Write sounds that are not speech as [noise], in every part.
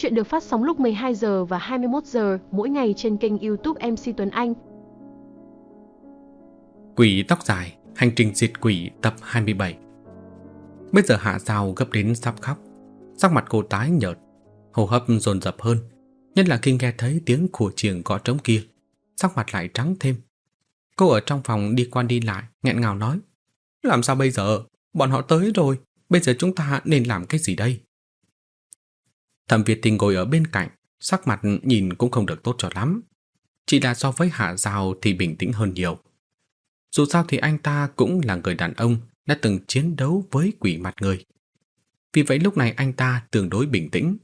Chuyện được phát sóng lúc 12 giờ và 21 giờ mỗi ngày trên kênh YouTube MC Tuấn Anh. Quỷ tóc dài, hành trình diệt quỷ tập 27. Bây giờ Hạ Giao gấp đến sắp khóc, sắc mặt cô tái nhợt, hô hấp dồn dập hơn, nhất là khi nghe thấy tiếng của chiêng gõ trống kia, sắc mặt lại trắng thêm. Cô ở trong phòng đi qua đi lại, nghẹn ngào nói: "Làm sao bây giờ? Bọn họ tới rồi, bây giờ chúng ta nên làm cái gì đây?" Thẩm Việt Tình ngồi ở bên cạnh, sắc mặt nhìn cũng không được tốt cho lắm. Chỉ là so với Hạ Giao thì bình tĩnh hơn nhiều. Dù sao thì anh ta cũng là người đàn ông đã từng chiến đấu với quỷ mặt người. Vì vậy lúc này anh ta tương đối bình tĩnh.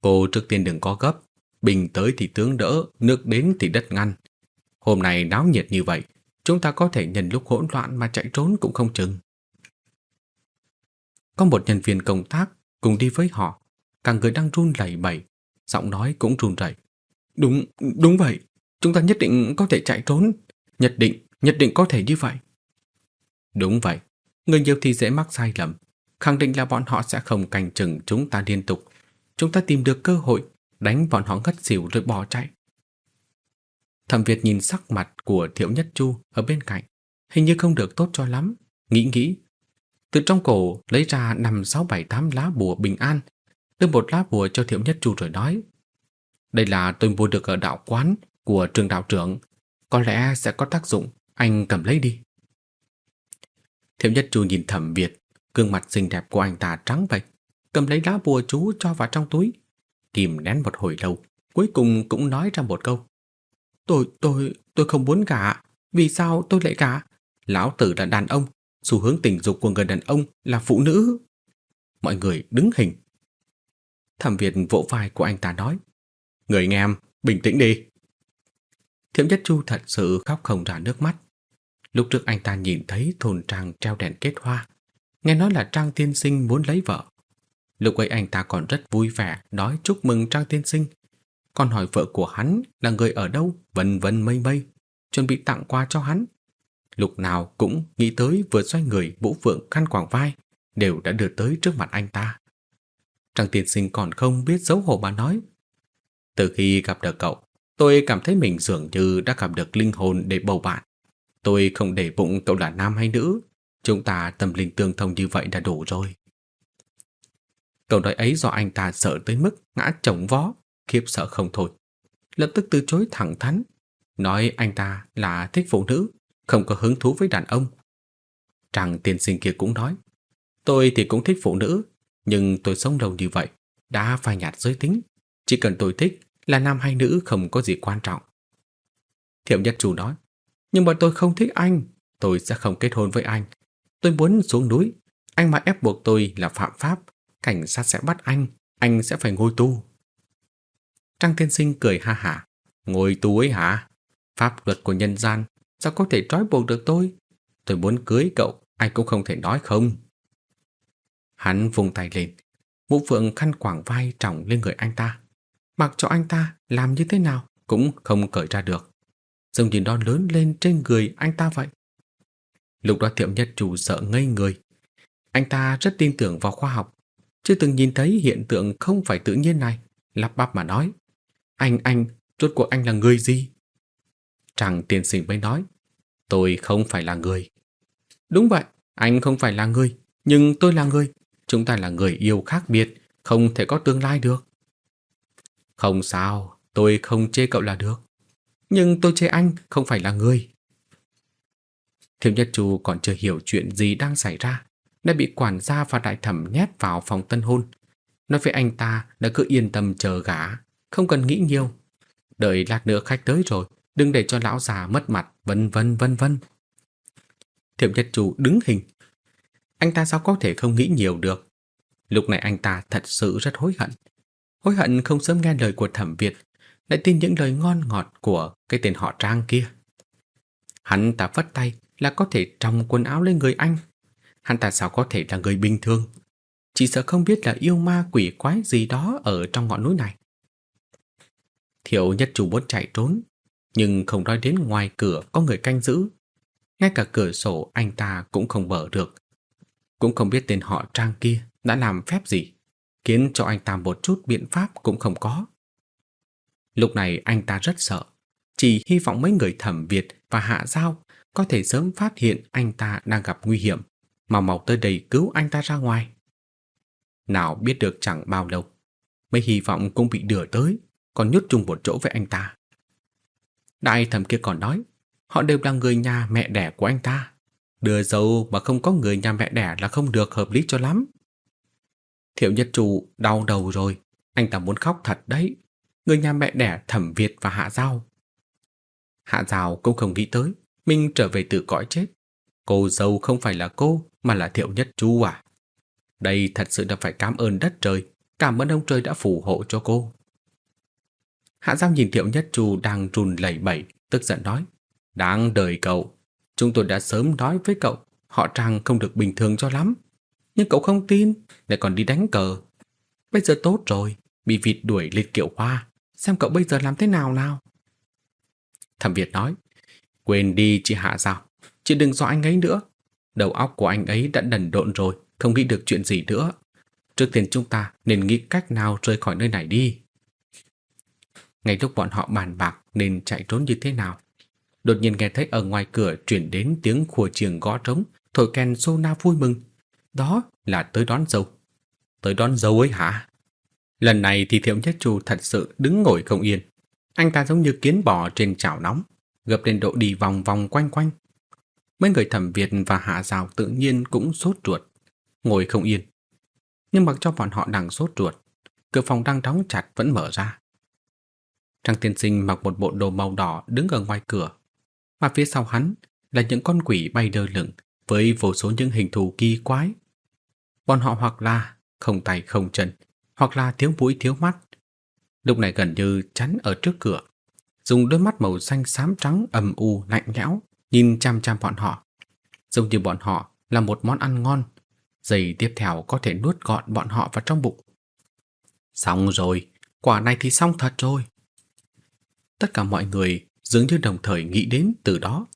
Cô trước tiên đừng có gấp, bình tới thì tướng đỡ, nước đến thì đất ngăn. Hôm nay náo nhiệt như vậy, chúng ta có thể nhân lúc hỗn loạn mà chạy trốn cũng không chừng. Có một nhân viên công tác cùng đi với họ, cả người đang run lẩy bẩy, giọng nói cũng run rẩy. Đúng, đúng vậy, chúng ta nhất định có thể chạy trốn, nhất định, nhất định có thể như vậy. Đúng vậy, người nhiều thì dễ mắc sai lầm, khẳng định là bọn họ sẽ không canh chừng chúng ta liên tục. Chúng ta tìm được cơ hội, đánh bọn họ ngất xỉu rồi bỏ chạy. Thẩm Việt nhìn sắc mặt của Thiệu Nhất Chu ở bên cạnh, hình như không được tốt cho lắm, nghĩ nghĩ. Từ trong cổ lấy ra năm sáu bảy tám lá bùa bình an, đưa một lá bùa cho Thiệu Nhất Chu rồi nói. Đây là tôi mua được ở đạo quán của trường đạo trưởng, có lẽ sẽ có tác dụng, anh cầm lấy đi. Thiệu Nhất Chu nhìn Thẩm Việt, gương mặt xinh đẹp của anh ta trắng bệch, cầm lấy lá bùa chú cho vào trong túi, kìm nén một hồi lâu, cuối cùng cũng nói ra một câu. Tôi, tôi, tôi không muốn gả. Vì sao tôi lại gả? Lão tử là đàn ông, xu hướng tình dục của người đàn ông là phụ nữ. Mọi người đứng hình. Thẩm Việt vỗ vai của anh ta nói. Người anh em, bình tĩnh đi. Thiểm Nhất Chu thật sự khóc không ra nước mắt. Lúc trước anh ta nhìn thấy thôn trang treo đèn kết hoa. Nghe nói là Trang Tiên Sinh muốn lấy vợ. Lúc ấy anh ta còn rất vui vẻ nói chúc mừng Trang Tiên Sinh còn hỏi vợ của hắn là người ở đâu, vân vân mây mây, chuẩn bị tặng quà cho hắn. Lúc nào cũng nghĩ tới vừa xoay người vũ phượng khăn quảng vai, đều đã đưa tới trước mặt anh ta. Trang tiên sinh còn không biết xấu hổ mà nói. Từ khi gặp được cậu, tôi cảm thấy mình dường như đã gặp được linh hồn để bầu bạn. Tôi không để bụng cậu là nam hay nữ, chúng ta tâm linh tương thông như vậy đã đủ rồi. Câu nói ấy do anh ta sợ tới mức ngã chồng vó, khiếp sợ không thôi. Lập tức từ chối thẳng thắn, nói anh ta là thích phụ nữ, không có hứng thú với đàn ông. Trang tiên sinh kia cũng nói, tôi thì cũng thích phụ nữ, nhưng tôi sống lâu như vậy, đã phai nhạt giới tính. Chỉ cần tôi thích là nam hay nữ không có gì quan trọng. Thiệu nhất chủ nói, nhưng mà tôi không thích anh, tôi sẽ không kết hôn với anh. Tôi muốn xuống núi, anh mà ép buộc tôi là phạm pháp, cảnh sát sẽ bắt anh, anh sẽ phải ngồi tu. Trang tiên sinh cười ha hả. Ngồi tù ấy hả? Pháp luật của nhân gian sao có thể trói buộc được tôi? Tôi muốn cưới cậu, anh cũng không thể nói không. Hắn vùng tay lên, mũ phượng khăn quảng vai trọng lên người anh ta. Mặc cho anh ta làm như thế nào cũng không cởi ra được. Dòng nhìn đó lớn lên trên người anh ta vậy. Lúc đó thiệu nhất chủ sợ ngây người. Anh ta rất tin tưởng vào khoa học, chưa từng nhìn thấy hiện tượng không phải tự nhiên này, lắp bắp mà nói. Anh, anh, rốt cuộc anh là người gì? chàng tiên sinh mới nói, tôi không phải là người. Đúng vậy, anh không phải là người, nhưng tôi là người. Chúng ta là người yêu khác biệt, không thể có tương lai được. Không sao, tôi không chê cậu là được. Nhưng tôi chê anh không phải là người. thiếu Nhất Chu còn chưa hiểu chuyện gì đang xảy ra, đã bị quản gia và đại thẩm nhét vào phòng tân hôn. Nói với anh ta đã cứ yên tâm chờ gã, không cần nghĩ nhiều. Đợi lát nữa khách tới rồi, đừng để cho lão già mất mặt, vân vân vân vân. Thiệu Nhất Chủ đứng hình. Anh ta sao có thể không nghĩ nhiều được? Lúc này anh ta thật sự rất hối hận. Hối hận không sớm nghe lời của thẩm Việt, lại tin những lời ngon ngọt của cái tên họ Trang kia. Hắn ta vất tay là có thể trồng quần áo lên người anh. Hắn ta sao có thể là người bình thường? Chỉ sợ không biết là yêu ma quỷ quái gì đó ở trong ngọn núi này. Thiệu nhất chủ muốn chạy trốn, nhưng không nói đến ngoài cửa có người canh giữ. Ngay cả cửa sổ anh ta cũng không mở được. Cũng không biết tên họ Trang kia đã làm phép gì. khiến cho anh ta một chút biện pháp cũng không có. Lúc này anh ta rất sợ, chỉ hy vọng mấy người thẩm Việt và Hạ Giao có thể sớm phát hiện anh ta đang gặp nguy hiểm, mà mau tới đây cứu anh ta ra ngoài. Nào biết được chẳng bao lâu, mấy hy vọng cũng bị đưa tới, còn nhốt chung một chỗ với anh ta. Đại thẩm kia còn nói, họ đều là người nhà mẹ đẻ của anh ta. Đưa dâu mà không có người nhà mẹ đẻ là không được hợp lý cho lắm. Thiệu Nhất Trụ đau đầu rồi, anh ta muốn khóc thật đấy. Người nhà mẹ đẻ Thẩm Việt và Hạ Giao. Hạ Giao cũng không nghĩ tới, mình trở về từ cõi chết. Cô dâu không phải là cô, mà là Thiệu Nhất Chu à. Đây thật sự là phải cảm ơn đất trời, cảm ơn ông trời đã phù hộ cho cô. Hạ Giao nhìn Thiệu Nhất Chu đang run lẩy bẩy, tức giận nói. Đáng đời cậu, chúng tôi đã sớm nói với cậu, họ trang không được bình thường cho lắm. Nhưng cậu không tin, lại còn đi đánh cờ. Bây giờ tốt rồi, bị vịt đuổi liệt kiệu hoa, xem cậu bây giờ làm thế nào nào. Thẩm Việt nói, quên đi chị Hạ Giao, chị đừng dọa anh ấy nữa. Đầu óc của anh ấy đã đần độn rồi, không nghĩ được chuyện gì nữa. Trước tiên chúng ta nên nghĩ cách nào rời khỏi nơi này đi. Ngay lúc bọn họ bàn bạc nên chạy trốn như thế nào, đột nhiên nghe thấy ở ngoài cửa truyền đến tiếng khua chiêng gõ trống, thổi kèn xô na vui mừng. Đó là tới đón dâu. Tới đón dâu ấy hả? Lần này thì Thiệu Nhất Chu thật sự đứng ngồi không yên. Anh ta giống như kiến bò trên chảo nóng, gập lên độ đi vòng vòng quanh quanh. Mấy người thẩm Việt và Hạ Rào tự nhiên cũng sốt ruột, ngồi không yên. Nhưng mặc cho bọn họ đang sốt ruột, cửa phòng đang đóng chặt vẫn mở ra. Trang tiên sinh mặc một bộ đồ màu đỏ đứng ở ngoài cửa, mà phía sau hắn là những con quỷ bay đơ lửng với vô số những hình thù kỳ quái. Bọn họ hoặc là không tay không chân, hoặc là thiếu mũi thiếu mắt. Lúc này gần như chắn ở trước cửa, dùng đôi mắt màu xanh xám trắng âm u lạnh lẽo nhìn chăm chăm bọn họ, giống như bọn họ là một món ăn ngon. Giây tiếp theo có thể nuốt gọn bọn họ vào trong bụng. Xong rồi, quả này thì xong thật rồi. Tất cả mọi người dường như đồng thời nghĩ đến từ đó.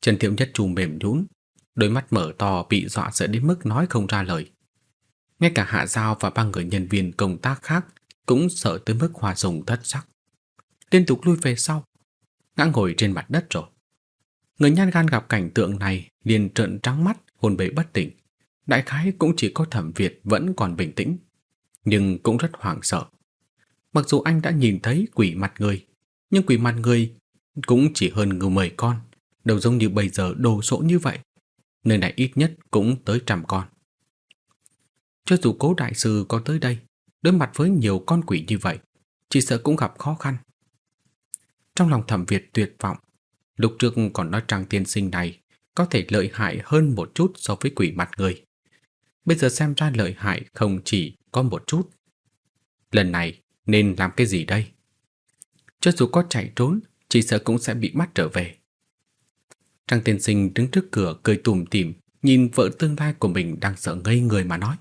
Trần Thiệu Nhất trù mềm nhún, đôi mắt mở to bị dọa sợ đến mức nói không ra lời. Ngay cả Hạ Giao và ba người nhân viên công tác khác cũng sợ tới mức hòa dùng thất sắc. Liên tục lui về sau, ngã ngồi trên mặt đất rồi. Người nhan gan gặp cảnh tượng này liền trợn trắng mắt, hồn bể bất tỉnh. Đại khái cũng chỉ có thẩm Việt vẫn còn bình tĩnh, nhưng cũng rất hoảng sợ. Mặc dù anh đã nhìn thấy quỷ mặt người, nhưng quỷ mặt người cũng chỉ hơn người mười con, đâu giống như bây giờ đồ sộ như vậy. Nơi này ít nhất cũng tới trăm con. Cho dù cố đại sư có tới đây, đối mặt với nhiều con quỷ như vậy, chỉ sợ cũng gặp khó khăn. Trong lòng thẩm Việt tuyệt vọng, lúc trước còn nói rằng tiên sinh này có thể lợi hại hơn một chút so với quỷ mặt người. Bây giờ xem ra lợi hại không chỉ có một chút. Lần này nên làm cái gì đây? Cho dù có chạy trốn, chỉ sợ cũng sẽ bị bắt trở về. Trang tiên sinh đứng trước cửa cười tùm tìm, nhìn vợ tương lai của mình đang sợ ngây người mà nói.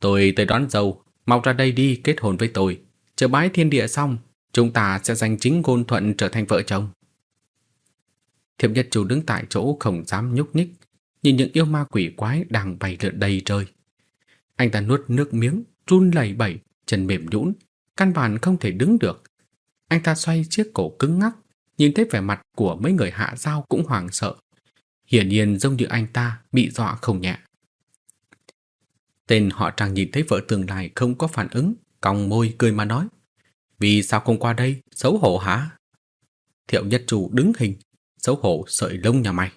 Tôi tới đón dâu, mau ra đây đi kết hôn với tôi. Chờ bái thiên địa xong, chúng ta sẽ giành chính ngôn thuận trở thành vợ chồng. Thiệp nhật chủ đứng tại chỗ không dám nhúc nhích, nhìn những yêu ma quỷ quái đang bay lượn đầy trời. Anh ta nuốt nước miếng, run lẩy bẩy, chân mềm nhũn, căn bản không thể đứng được. Anh ta xoay chiếc cổ cứng ngắc, nhìn thấy vẻ mặt của mấy người hạ giao cũng hoảng sợ. Hiển nhiên giống như anh ta bị dọa không nhẹ. Tên họ trang nhìn thấy vợ tương lai không có phản ứng, còng môi cười mà nói. Vì sao không qua đây, xấu hổ hả? Thiệu nhất chủ đứng hình, xấu hổ sợi lông nhà mày.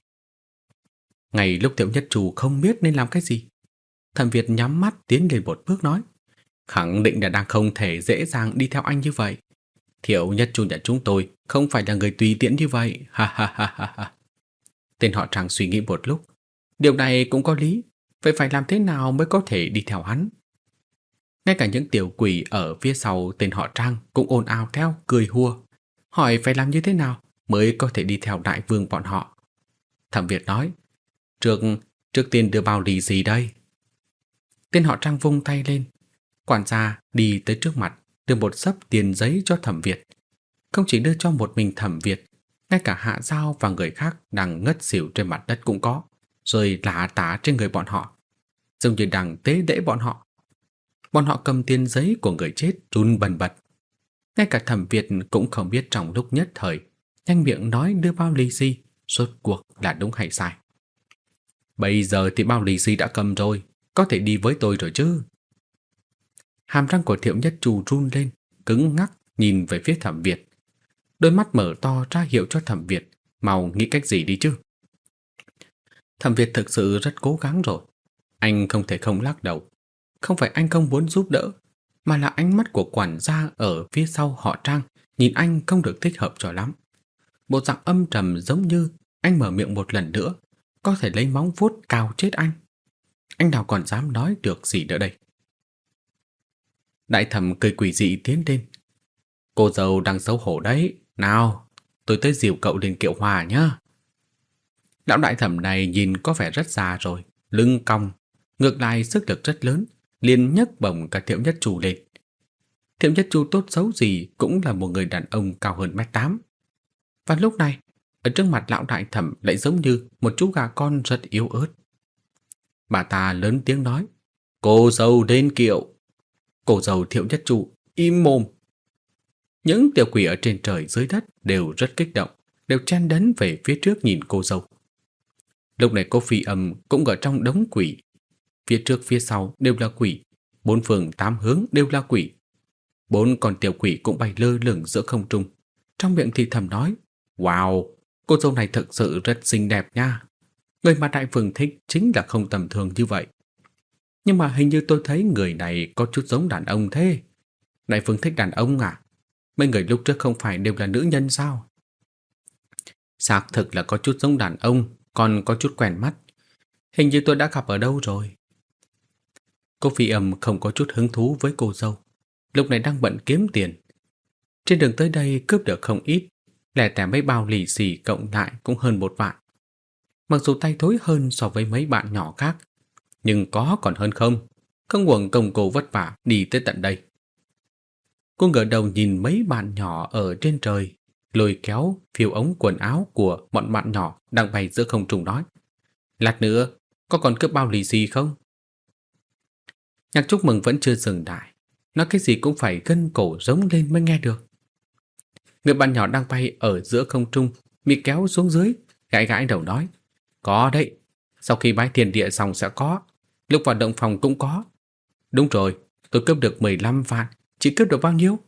Ngày lúc Thiệu nhất chủ không biết nên làm cái gì, thẩm Việt nhắm mắt tiến lên một bước nói. Khẳng định là đang không thể dễ dàng đi theo anh như vậy. Thiệu nhất chủ nhận chúng tôi không phải là người tùy tiện như vậy. Ha ha ha ha ha. Tên họ trang suy nghĩ một lúc. Điều này cũng có lý. Vậy phải làm thế nào mới có thể đi theo hắn? Ngay cả những tiểu quỷ ở phía sau tên họ Trang cũng ồn ào theo, cười hua Hỏi phải làm như thế nào mới có thể đi theo đại vương bọn họ. Thẩm Việt nói, trước, trước tiên đưa bao lì gì đây? Tên họ Trang vung tay lên. Quản gia đi tới trước mặt, đưa một sấp tiền giấy cho Thẩm Việt. Không chỉ đưa cho một mình Thẩm Việt, ngay cả Hạ Giao và người khác đang ngất xỉu trên mặt đất cũng có, rồi lả tả trên người bọn họ giống như đang tế đễ bọn họ. Bọn họ cầm tiền giấy của người chết run bần bật. Ngay cả thẩm Việt cũng không biết trong lúc nhất thời, nhanh miệng nói đưa bao lì xì, rốt cuộc là đúng hay sai. Bây giờ thì bao lì xì đã cầm rồi, có thể đi với tôi rồi chứ. Hàm răng của thiệu nhất trù run lên, cứng ngắc nhìn về phía thẩm Việt. Đôi mắt mở to ra hiệu cho thẩm Việt, mau nghĩ cách gì đi chứ. Thẩm Việt thực sự rất cố gắng rồi. Anh không thể không lắc đầu. Không phải anh không muốn giúp đỡ, mà là ánh mắt của quản gia ở phía sau họ Trang nhìn anh không được thích hợp cho lắm. Bộ dạng âm trầm giống như anh mở miệng một lần nữa, có thể lấy móng vuốt cào chết anh. Anh nào còn dám nói được gì nữa đây. Đại thẩm cười quỷ dị tiến lên. Cô dâu đang xấu hổ đấy. Nào, tôi tới dìu cậu lên kiệu hòa nhá. Lão đại thẩm này nhìn có vẻ rất già rồi, lưng cong, ngược lại sức lực rất lớn, liền nhấc bổng cả thiệu nhất chủ lên. Thiệu nhất chủ tốt xấu gì cũng là một người đàn ông cao hơn mét tám. Và lúc này, ở trước mặt lão đại thẩm lại giống như một chú gà con rất yếu ớt. Bà ta lớn tiếng nói, cô dâu đến kiệu. Cô dầu thiệu nhất trụ im mồm. Những tiểu quỷ ở trên trời dưới đất đều rất kích động, đều chen đấn về phía trước nhìn cô dâu. Lúc này cô phi âm cũng ở trong đống quỷ. Phía trước phía sau đều là quỷ, bốn phường tám hướng đều là quỷ. Bốn con tiểu quỷ cũng bay lơ lửng giữa không trung. Trong miệng thì thầm nói, Wow, cô dâu này thật sự rất xinh đẹp nha. Người mà đại phường thích chính là không tầm thường như vậy. Nhưng mà hình như tôi thấy người này có chút giống đàn ông thế. Đại phương thích đàn ông à? Mấy người lúc trước không phải đều là nữ nhân sao? Xác thực là có chút giống đàn ông, còn có chút quen mắt. Hình như tôi đã gặp ở đâu rồi. Cô phi âm không có chút hứng thú với cô dâu. Lúc này đang bận kiếm tiền. Trên đường tới đây cướp được không ít, lẻ tẻ mấy bao lì xì cộng lại cũng hơn một vạn. Mặc dù tay thối hơn so với mấy bạn nhỏ khác, nhưng có còn hơn không. Không quần công cô vất vả đi tới tận đây. Cô ngửa đầu nhìn mấy bạn nhỏ ở trên trời, lôi kéo phiêu ống quần áo của bọn bạn nhỏ đang bay giữa không trung nói. Lát nữa, có còn cướp bao lì xì không? Nhạc chúc mừng vẫn chưa dừng lại. Nói cái gì cũng phải gân cổ giống lên mới nghe được. Người bạn nhỏ đang bay ở giữa không trung, bị kéo xuống dưới, gãi gãi đầu nói. Có đấy, sau khi bái thiền địa xong sẽ có, lúc vào động phòng cũng có. Đúng rồi, tôi cướp được 15 vạn, chỉ cướp được bao nhiêu?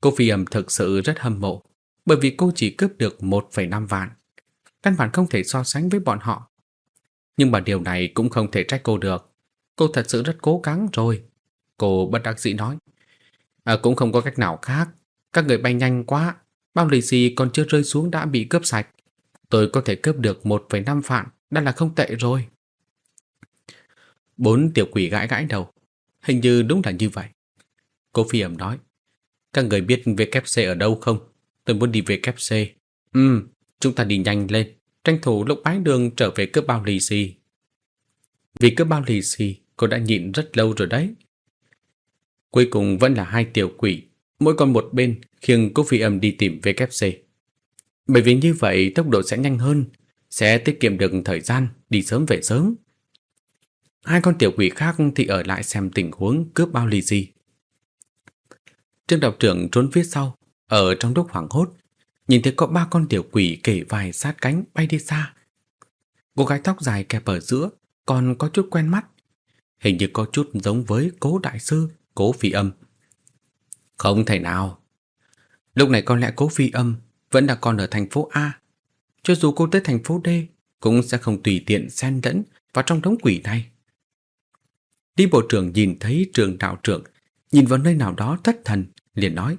Cô phi ẩm thực sự rất hâm mộ, bởi vì cô chỉ cướp được 1,5 vạn. Căn bản không thể so sánh với bọn họ. Nhưng mà điều này cũng không thể trách cô được. Cô thật sự rất cố gắng rồi. Cô bất đắc dĩ nói. À, cũng không có cách nào khác. Các người bay nhanh quá. Bao lì xì còn chưa rơi xuống đã bị cướp sạch. Tôi có thể cướp được 1,5 vạn, đã là không tệ rồi. Bốn tiểu quỷ gãi gãi đầu. Hình như đúng là như vậy. Cô phi ẩm nói. Các người biết VKC ở đâu không? Tôi muốn đi VKC. Ừ, chúng ta đi nhanh lên. Tranh thủ lúc bái đường trở về cướp bao lì xì. Vì cướp bao lì xì, cô đã nhịn rất lâu rồi đấy. Cuối cùng vẫn là hai tiểu quỷ, mỗi con một bên khiêng cô phi ẩm đi tìm VKC. Bởi vì như vậy tốc độ sẽ nhanh hơn, sẽ tiết kiệm được thời gian đi sớm về sớm. Hai con tiểu quỷ khác thì ở lại xem tình huống cướp bao lì gì. Trương đạo trưởng trốn phía sau, ở trong lúc hoảng hốt, nhìn thấy có ba con tiểu quỷ kể vài sát cánh bay đi xa. Cô gái tóc dài kẹp ở giữa, còn có chút quen mắt. Hình như có chút giống với cố đại sư, cố phi âm. Không thể nào. Lúc này có lẽ cố phi âm vẫn là còn ở thành phố A. Cho dù cô tới thành phố D, cũng sẽ không tùy tiện xen lẫn vào trong đống quỷ này. Đi bộ trưởng nhìn thấy trường đạo trưởng, nhìn vào nơi nào đó thất thần, liền nói.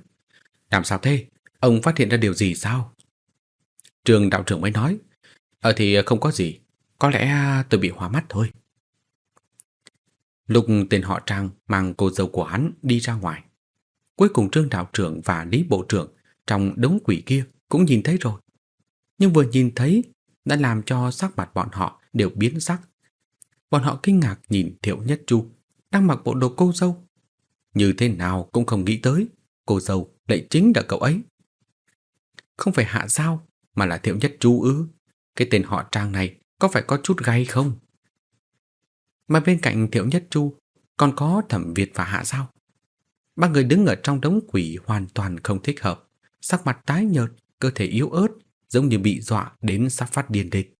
Làm sao thế? Ông phát hiện ra điều gì sao? Trường đạo trưởng mới nói. Ờ thì không có gì. Có lẽ à, tôi bị hóa mắt thôi. Lúc tên họ Trang mang cô dâu của hắn đi ra ngoài. Cuối cùng trương đạo trưởng và lý bộ trưởng trong đống quỷ kia cũng nhìn thấy rồi. Nhưng vừa nhìn thấy đã làm cho sắc mặt bọn họ đều biến sắc. Bọn họ kinh ngạc nhìn Thiệu Nhất Chu đang mặc bộ đồ cô dâu. Như thế nào cũng không nghĩ tới cô dâu lại chính là cậu ấy. Không phải hạ Giao, mà là Thiệu Nhất Chu ư. Cái tên họ trang này có phải có chút gay không? Mà bên cạnh Thiệu Nhất Chu còn có thẩm Việt và Hạ Giao. Ba người đứng ở trong đống quỷ hoàn toàn không thích hợp, sắc mặt tái nhợt, cơ thể yếu ớt, giống như bị dọa đến sắp phát điên lên.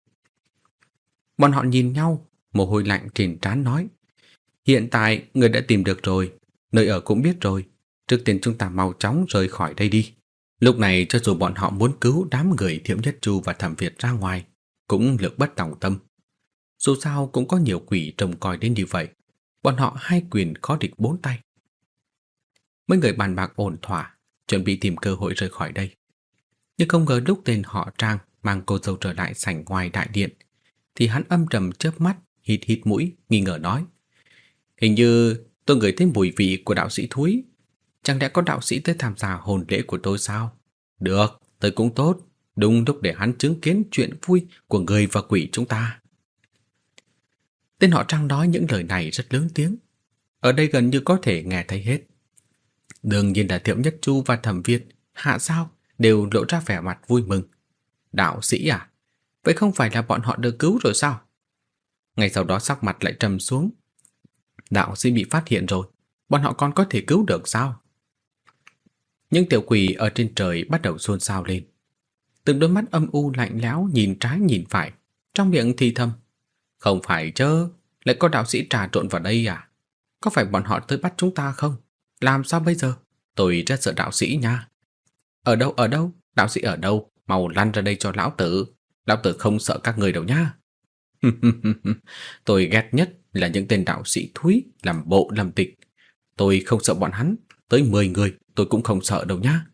Bọn họ nhìn nhau, mồ hôi lạnh trên trán nói. Hiện tại người đã tìm được rồi, nơi ở cũng biết rồi. Trước tiên chúng ta mau chóng rời khỏi đây đi. Lúc này cho dù bọn họ muốn cứu đám người Thiểm Nhất Chu và Thẩm Việt ra ngoài, cũng lực bất tòng tâm. Dù sao cũng có nhiều quỷ trông coi đến như vậy, bọn họ hai quyền khó địch bốn tay. Mấy người bàn bạc ổn thỏa, chuẩn bị tìm cơ hội rời khỏi đây. Nhưng không ngờ lúc tên họ Trang mang cô dâu trở lại sảnh ngoài đại điện, thì hắn âm trầm chớp mắt, hít hít mũi, nghi ngờ nói. Hình như tôi ngửi thấy mùi vị của đạo sĩ Thúi. Chẳng lẽ có đạo sĩ tới tham gia hồn lễ của tôi sao? Được, tôi cũng tốt. Đúng lúc để hắn chứng kiến chuyện vui của người và quỷ chúng ta. Tên họ Trang nói những lời này rất lớn tiếng. Ở đây gần như có thể nghe thấy hết. Đương nhiên là Thiệu Nhất Chu và Thẩm Việt, Hạ Sao đều lộ ra vẻ mặt vui mừng. Đạo sĩ à? Vậy không phải là bọn họ được cứu rồi sao? Ngay sau đó sắc mặt lại trầm xuống. Đạo sĩ bị phát hiện rồi, bọn họ còn có thể cứu được sao? Những tiểu quỷ ở trên trời bắt đầu xôn xao lên. Từng đôi mắt âm u lạnh lẽo nhìn trái nhìn phải, trong miệng thì thầm. Không phải chứ, lại có đạo sĩ trà trộn vào đây à? Có phải bọn họ tới bắt chúng ta không? Làm sao bây giờ? Tôi rất sợ đạo sĩ nha. Ở đâu, ở đâu? Đạo sĩ ở đâu? Mau lăn ra đây cho lão tử. Lão tử không sợ các người đâu nha. [laughs] tôi ghét nhất là những tên đạo sĩ thúi làm bộ làm tịch. Tôi không sợ bọn hắn. Tới 10 người tôi cũng không sợ đâu nhá.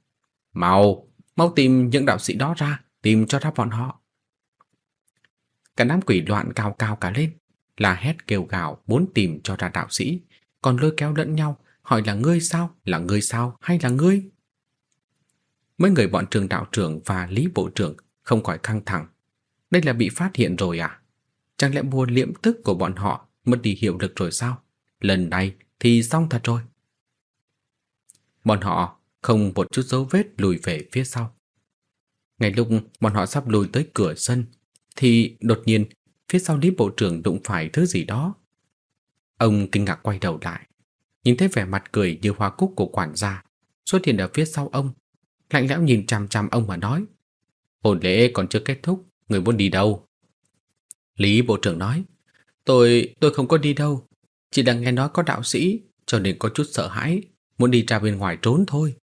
Mau, mau tìm những đạo sĩ đó ra, tìm cho ra bọn họ. Cả đám quỷ loạn cao cao cả lên, là hét kêu gào muốn tìm cho ra đạo sĩ, còn lôi kéo lẫn nhau, hỏi là ngươi sao, là ngươi sao, hay là ngươi? Mấy người bọn trường đạo trưởng và lý bộ trưởng không khỏi căng thẳng. Đây là bị phát hiện rồi à? Chẳng lẽ bùa liễm tức của bọn họ mất đi hiệu lực rồi sao? Lần này thì xong thật rồi. Bọn họ không một chút dấu vết lùi về phía sau. Ngay lúc bọn họ sắp lùi tới cửa sân thì đột nhiên phía sau Lý Bộ trưởng đụng phải thứ gì đó. Ông kinh ngạc quay đầu lại, nhìn thấy vẻ mặt cười như hoa cúc của quản gia xuất hiện ở phía sau ông, lạnh lẽo nhìn chằm chằm ông mà nói: "Hôn lễ còn chưa kết thúc, người muốn đi đâu?" Lý Bộ trưởng nói: "Tôi tôi không có đi đâu, chỉ đang nghe nói có đạo sĩ cho nên có chút sợ hãi, muốn đi ra bên ngoài trốn thôi."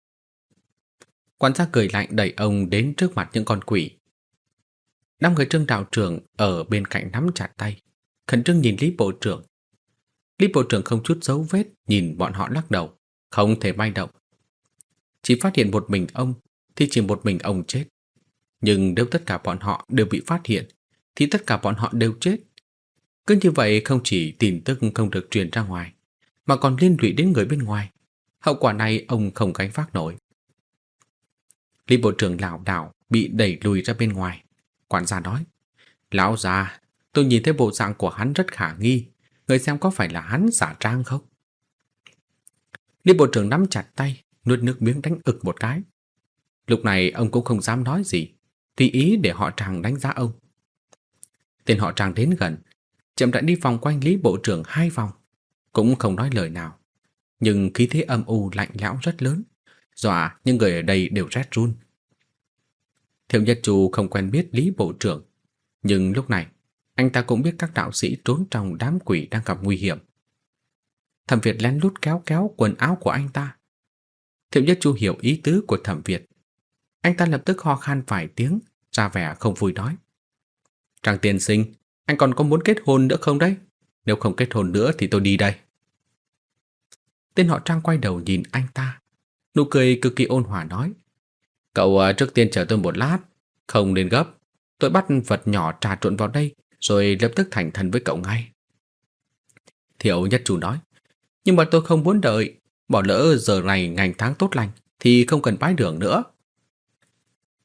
Quan gia cười lạnh đẩy ông đến trước mặt những con quỷ. Năm người trương đạo trưởng ở bên cạnh nắm chặt tay, khẩn trương nhìn Lý Bộ trưởng. Lý Bộ trưởng không chút dấu vết nhìn bọn họ lắc đầu, không thể may động. Chỉ phát hiện một mình ông, thì chỉ một mình ông chết. Nhưng nếu tất cả bọn họ đều bị phát hiện, thì tất cả bọn họ đều chết. Cứ như vậy không chỉ tin tức không được truyền ra ngoài, mà còn liên lụy đến người bên ngoài. Hậu quả này ông không gánh vác nổi. Lý Bộ trưởng lảo đảo bị đẩy lùi ra bên ngoài. Quản gia nói, Lão già, tôi nhìn thấy bộ dạng của hắn rất khả nghi, người xem có phải là hắn giả trang không? Lý bộ trưởng nắm chặt tay, nuốt nước miếng đánh ực một cái. Lúc này ông cũng không dám nói gì, tùy ý để họ chàng đánh giá ông. Tên họ trang đến gần, chậm rãi đi vòng quanh Lý bộ trưởng hai vòng, cũng không nói lời nào. Nhưng khí thế âm u lạnh lẽo rất lớn, dọa những người ở đây đều rét run. Thiệu Nhất Chu không quen biết Lý Bộ trưởng, nhưng lúc này anh ta cũng biết các đạo sĩ trốn trong đám quỷ đang gặp nguy hiểm. Thẩm Việt lén lút kéo kéo quần áo của anh ta. Thiệu Nhất Chu hiểu ý tứ của Thẩm Việt. Anh ta lập tức ho khan vài tiếng, ra vẻ không vui nói. Trang tiền sinh, anh còn có muốn kết hôn nữa không đấy? Nếu không kết hôn nữa thì tôi đi đây. Tên họ Trang quay đầu nhìn anh ta. Nụ cười cực kỳ ôn hòa nói. Cậu à, trước tiên chờ tôi một lát, không nên gấp. Tôi bắt vật nhỏ trà trộn vào đây, rồi lập tức thành thân với cậu ngay. Thiệu nhất chủ nói, nhưng mà tôi không muốn đợi, bỏ lỡ giờ này ngành tháng tốt lành, thì không cần bái đường nữa.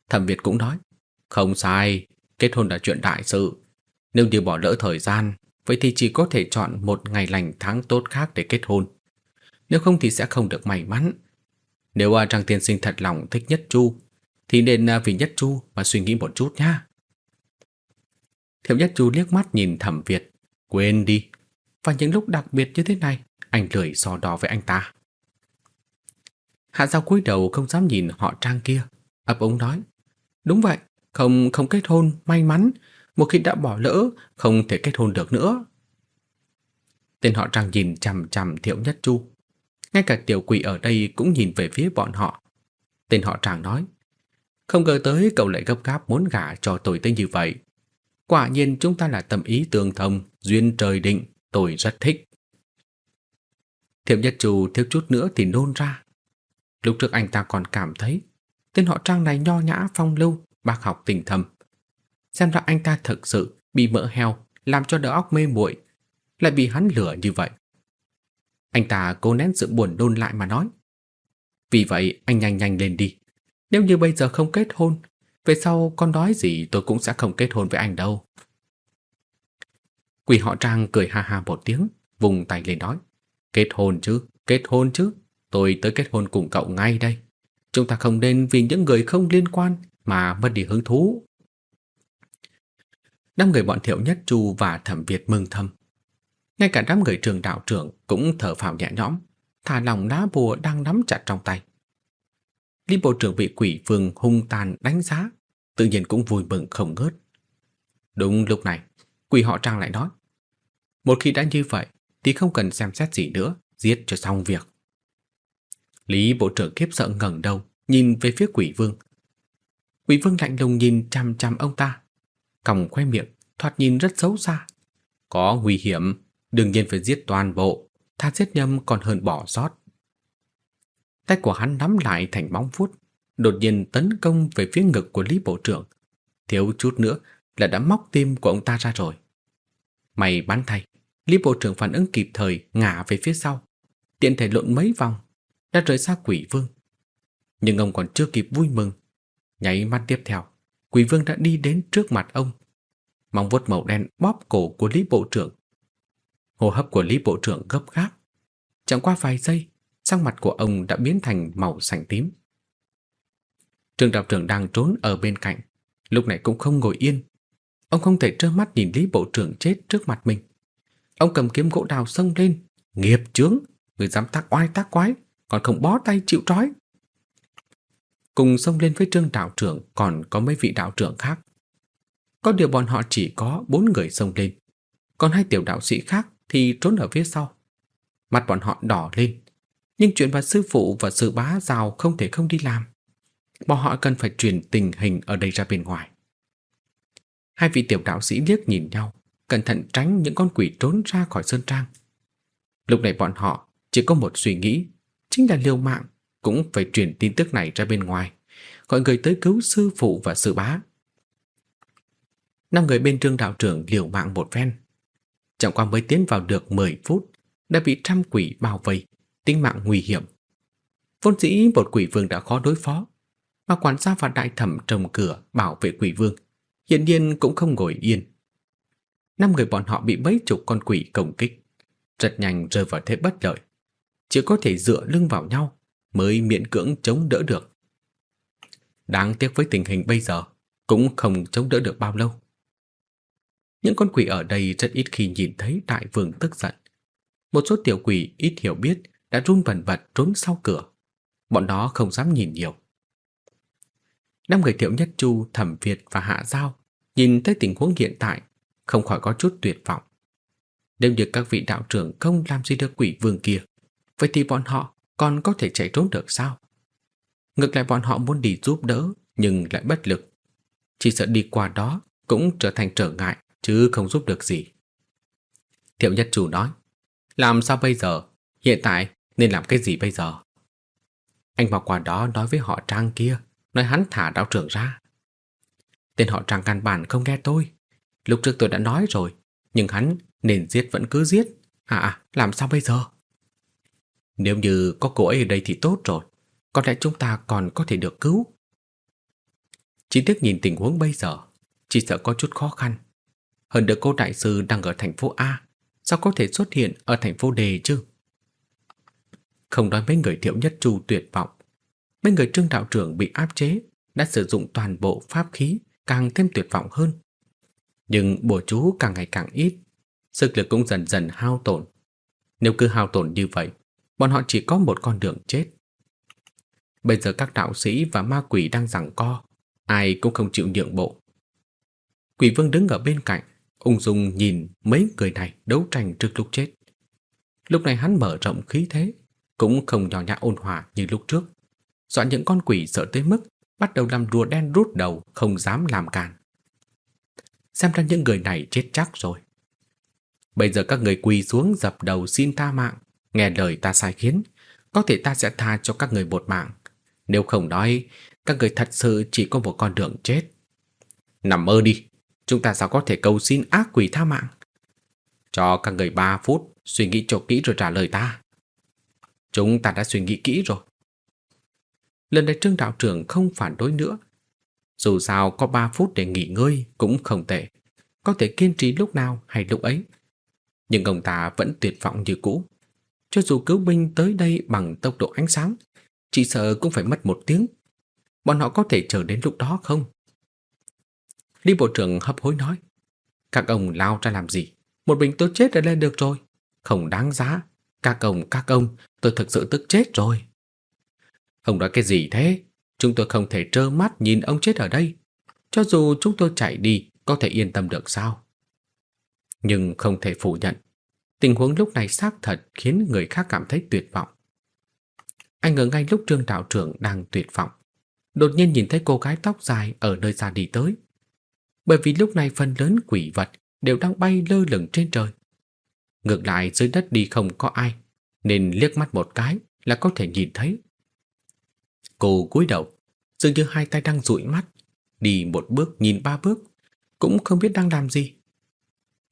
Thẩm Việt cũng nói, không sai, kết hôn là chuyện đại sự. Nếu như bỏ lỡ thời gian, vậy thì chỉ có thể chọn một ngày lành tháng tốt khác để kết hôn. Nếu không thì sẽ không được may mắn. Nếu à, Trang Tiên Sinh thật lòng thích Nhất Chu, thì nên à, vì Nhất Chu mà suy nghĩ một chút nhá. Thiệu Nhất Chu liếc mắt nhìn Thẩm Việt, quên đi. và những lúc đặc biệt như thế này, anh lười so đo với anh ta. Hạ Giao cúi đầu không dám nhìn họ Trang kia, ấp ống nói: "Đúng vậy, không không kết hôn, may mắn, một khi đã bỏ lỡ, không thể kết hôn được nữa." Tên họ Trang nhìn chằm chằm Thiệu Nhất Chu. Ngay cả tiểu quỷ ở đây cũng nhìn về phía bọn họ. Tên họ Trang nói: "Không ngờ tới cậu lại gấp gáp muốn gả cho tôi tới như vậy. Quả nhiên chúng ta là tâm ý tương thông, duyên trời định, tôi rất thích." Thiệu Nhất Chu thiếu chút nữa thì nôn ra. Lúc trước anh ta còn cảm thấy tên họ Trang này nho nhã phong lưu, bác học tình thầm. Xem ra anh ta thực sự bị mỡ heo làm cho đầu óc mê muội, lại bị hắn lừa như vậy. Anh ta cố nén sự buồn đôn lại mà nói. Vì vậy anh nhanh nhanh lên đi. Nếu như bây giờ không kết hôn, về sau con nói gì tôi cũng sẽ không kết hôn với anh đâu. Quỷ họ Trang cười ha ha một tiếng, vùng tay lên nói. Kết hôn chứ, kết hôn chứ. Tôi tới kết hôn cùng cậu ngay đây. Chúng ta không nên vì những người không liên quan mà mất đi hứng thú. Đám người bọn Thiệu Nhất Chu và Thẩm Việt mừng thầm. Ngay cả đám người trường đạo trưởng cũng thở phào nhẹ nhõm, thả lòng lá bùa đang nắm chặt trong tay. Lý bộ trưởng bị quỷ vương hung tàn đánh giá, tự nhiên cũng vui mừng không ngớt. Đúng lúc này, quỷ họ Trang lại nói. Một khi đã như vậy, thì không cần xem xét gì nữa, giết cho xong việc. Lý bộ trưởng kiếp sợ ngẩng đầu, nhìn về phía quỷ vương. Quỷ vương lạnh lùng nhìn chằm chằm ông ta, còng khoe miệng, thoạt nhìn rất xấu xa. Có nguy hiểm, đương nhiên phải giết toàn bộ, tha giết nhầm còn hơn bỏ sót. Tay của hắn nắm lại thành bóng vuốt, đột nhiên tấn công về phía ngực của Lý Bộ trưởng. Thiếu chút nữa là đã móc tim của ông ta ra rồi. Mày bán thay, Lý Bộ trưởng phản ứng kịp thời ngả về phía sau, tiện thể lộn mấy vòng, đã rời xa quỷ vương. Nhưng ông còn chưa kịp vui mừng. Nháy mắt tiếp theo, quỷ vương đã đi đến trước mặt ông. Mong vuốt màu đen bóp cổ của Lý Bộ trưởng. Hô hấp của Lý Bộ trưởng gấp gáp. Chẳng qua vài giây, sắc mặt của ông đã biến thành màu xanh tím. trường đạo trưởng đang trốn ở bên cạnh, lúc này cũng không ngồi yên. Ông không thể trơ mắt nhìn Lý Bộ trưởng chết trước mặt mình. Ông cầm kiếm gỗ đào xông lên, nghiệp chướng, người dám tác oai tác quái, còn không bó tay chịu trói. Cùng xông lên với trương đạo trưởng còn có mấy vị đạo trưởng khác. Có điều bọn họ chỉ có bốn người xông lên, còn hai tiểu đạo sĩ khác thì trốn ở phía sau. Mặt bọn họ đỏ lên, nhưng chuyện mà sư phụ và sư bá rào không thể không đi làm. Bọn họ cần phải truyền tình hình ở đây ra bên ngoài. Hai vị tiểu đạo sĩ liếc nhìn nhau, cẩn thận tránh những con quỷ trốn ra khỏi sơn trang. Lúc này bọn họ chỉ có một suy nghĩ, chính là liều mạng cũng phải truyền tin tức này ra bên ngoài, gọi người tới cứu sư phụ và sư bá. Năm người bên trương đạo trưởng liều mạng một phen. Chẳng qua mới tiến vào được 10 phút, đã bị trăm quỷ bao vây, tính mạng nguy hiểm. Vốn dĩ một quỷ vương đã khó đối phó, mà quản gia và đại thẩm trồng cửa bảo vệ quỷ vương, hiện nhiên cũng không ngồi yên. Năm người bọn họ bị mấy chục con quỷ công kích, rất nhanh rơi vào thế bất lợi, chỉ có thể dựa lưng vào nhau mới miễn cưỡng chống đỡ được. Đáng tiếc với tình hình bây giờ, cũng không chống đỡ được bao lâu. Những con quỷ ở đây rất ít khi nhìn thấy đại vương tức giận. Một số tiểu quỷ ít hiểu biết đã run vẩn bật trốn sau cửa. Bọn đó không dám nhìn nhiều. Năm người tiểu nhất chu, thẩm Việt và hạ giao nhìn thấy tình huống hiện tại không khỏi có chút tuyệt vọng. Nếu như các vị đạo trưởng không làm gì được quỷ vương kia, vậy thì bọn họ còn có thể chạy trốn được sao? Ngược lại bọn họ muốn đi giúp đỡ nhưng lại bất lực. Chỉ sợ đi qua đó cũng trở thành trở ngại chứ không giúp được gì. Thiệu nhất chủ nói, làm sao bây giờ? Hiện tại nên làm cái gì bây giờ? Anh vào qua đó nói với họ Trang kia, nói hắn thả đạo trưởng ra. Tên họ Trang căn bản không nghe tôi. Lúc trước tôi đã nói rồi, nhưng hắn nên giết vẫn cứ giết. À, à làm sao bây giờ? Nếu như có cô ấy ở đây thì tốt rồi, có lẽ chúng ta còn có thể được cứu. Chỉ tiếc nhìn tình huống bây giờ, chỉ sợ có chút khó khăn. Hơn được cô đại sư đang ở thành phố A, sao có thể xuất hiện ở thành phố D chứ? Không nói mấy người thiệu nhất chu tuyệt vọng, mấy người trương đạo trưởng bị áp chế đã sử dụng toàn bộ pháp khí càng thêm tuyệt vọng hơn. Nhưng bùa chú càng ngày càng ít, sức lực cũng dần dần hao tổn. Nếu cứ hao tổn như vậy, bọn họ chỉ có một con đường chết. Bây giờ các đạo sĩ và ma quỷ đang giằng co, ai cũng không chịu nhượng bộ. Quỷ vương đứng ở bên cạnh, ung dung nhìn mấy người này đấu tranh trước lúc chết. Lúc này hắn mở rộng khí thế, cũng không nhỏ nhã ôn hòa như lúc trước. Dọa những con quỷ sợ tới mức bắt đầu làm rùa đen rút đầu, không dám làm càn. Xem ra những người này chết chắc rồi. Bây giờ các người quỳ xuống dập đầu xin tha mạng, nghe lời ta sai khiến, có thể ta sẽ tha cho các người một mạng. Nếu không nói, các người thật sự chỉ có một con đường chết. Nằm mơ đi, chúng ta sao có thể cầu xin ác quỷ tha mạng? Cho các người 3 phút suy nghĩ cho kỹ rồi trả lời ta. Chúng ta đã suy nghĩ kỹ rồi. Lần này trương đạo trưởng không phản đối nữa. Dù sao có 3 phút để nghỉ ngơi cũng không tệ. Có thể kiên trì lúc nào hay lúc ấy. Nhưng ông ta vẫn tuyệt vọng như cũ. Cho dù cứu binh tới đây bằng tốc độ ánh sáng, chỉ sợ cũng phải mất một tiếng. Bọn họ có thể chờ đến lúc đó không? Lý Bộ trưởng hấp hối nói. Các ông lao ra làm gì? Một mình tôi chết đã lên được rồi. Không đáng giá. Các ông, các ông, tôi thực sự tức chết rồi. Ông nói cái gì thế? Chúng tôi không thể trơ mắt nhìn ông chết ở đây. Cho dù chúng tôi chạy đi, có thể yên tâm được sao? Nhưng không thể phủ nhận. Tình huống lúc này xác thật khiến người khác cảm thấy tuyệt vọng. Anh ở ngay lúc trương đạo trưởng đang tuyệt vọng. Đột nhiên nhìn thấy cô gái tóc dài ở nơi xa đi tới. Bởi vì lúc này phần lớn quỷ vật đều đang bay lơ lửng trên trời. Ngược lại dưới đất đi không có ai, nên liếc mắt một cái là có thể nhìn thấy. Cô cúi đầu, dường như hai tay đang dụi mắt, đi một bước nhìn ba bước, cũng không biết đang làm gì.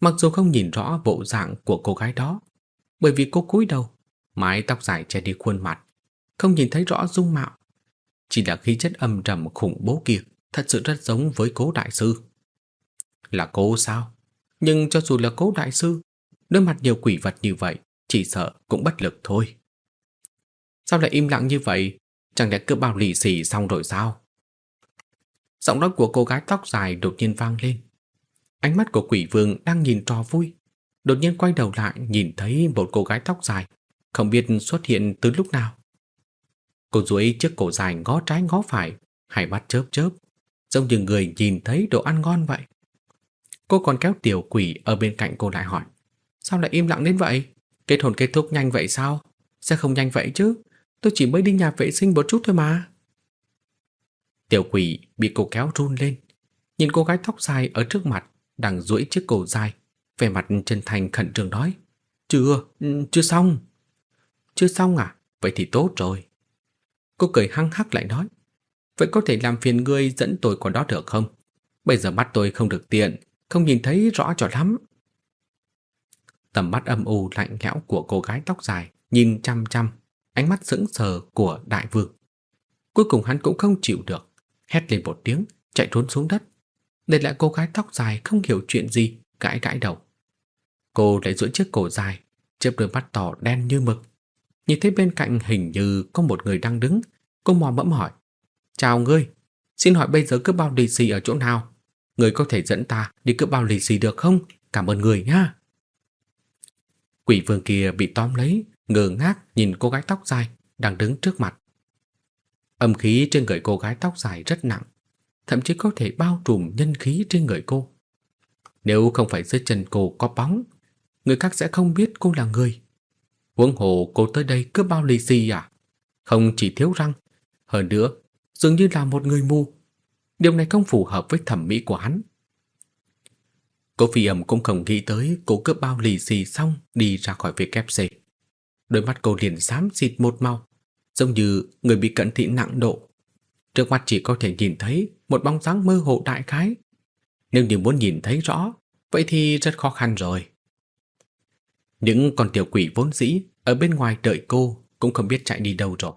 Mặc dù không nhìn rõ bộ dạng của cô gái đó, bởi vì cô cúi đầu, mái tóc dài che đi khuôn mặt, không nhìn thấy rõ dung mạo. Chỉ là khí chất âm trầm khủng bố kia thật sự rất giống với cố đại sư. Là cô sao? Nhưng cho dù là cố đại sư, đối mặt nhiều quỷ vật như vậy, chỉ sợ cũng bất lực thôi. Sao lại im lặng như vậy? Chẳng lẽ cứ bao lì xì xong rồi sao? Giọng nói của cô gái tóc dài đột nhiên vang lên. Ánh mắt của quỷ vương đang nhìn trò vui. Đột nhiên quay đầu lại nhìn thấy một cô gái tóc dài, không biết xuất hiện từ lúc nào. Cô duỗi chiếc cổ dài ngó trái ngó phải, hai mắt chớp chớp, giống như người nhìn thấy đồ ăn ngon vậy. Cô còn kéo tiểu quỷ ở bên cạnh cô lại hỏi. Sao lại im lặng đến vậy? Kết hôn kết thúc nhanh vậy sao? Sẽ không nhanh vậy chứ? Tôi chỉ mới đi nhà vệ sinh một chút thôi mà. Tiểu quỷ bị cô kéo run lên. Nhìn cô gái tóc dài ở trước mặt, đang duỗi chiếc cổ dài, vẻ mặt chân thành khẩn trương nói. Chưa, chưa xong. Chưa xong à? Vậy thì tốt rồi. Cô cười hăng hắc lại nói. Vậy có thể làm phiền ngươi dẫn tôi qua đó được không? Bây giờ mắt tôi không được tiện, không nhìn thấy rõ cho lắm. Tầm mắt âm u lạnh lẽo của cô gái tóc dài nhìn chăm chăm, ánh mắt sững sờ của đại vương. Cuối cùng hắn cũng không chịu được, hét lên một tiếng, chạy trốn xuống đất. Để lại cô gái tóc dài không hiểu chuyện gì, gãi gãi đầu. Cô lại duỗi chiếc cổ dài, chớp đôi mắt tỏ đen như mực. Nhìn thấy bên cạnh hình như có một người đang đứng, cô mò mẫm hỏi. Chào ngươi, xin hỏi bây giờ cứ bao lì xì ở chỗ nào? Người có thể dẫn ta đi cướp bao lì xì được không? Cảm ơn người nha. Quỷ vương kia bị tóm lấy, ngơ ngác nhìn cô gái tóc dài đang đứng trước mặt. Âm khí trên người cô gái tóc dài rất nặng, thậm chí có thể bao trùm nhân khí trên người cô. Nếu không phải dưới chân cô có bóng, người khác sẽ không biết cô là người. Huống hồ cô tới đây cướp bao lì xì à? Không chỉ thiếu răng, hơn nữa, dường như là một người mù. Điều này không phù hợp với thẩm mỹ của hắn. Cô phi ẩm cũng không nghĩ tới cô cướp bao lì xì xong đi ra khỏi WC. Đôi mắt cô liền xám xịt một màu, giống như người bị cận thị nặng độ. Trước mắt chỉ có thể nhìn thấy một bóng dáng mơ hồ đại khái. Nếu như muốn nhìn thấy rõ, vậy thì rất khó khăn rồi. Những con tiểu quỷ vốn dĩ ở bên ngoài đợi cô cũng không biết chạy đi đâu rồi.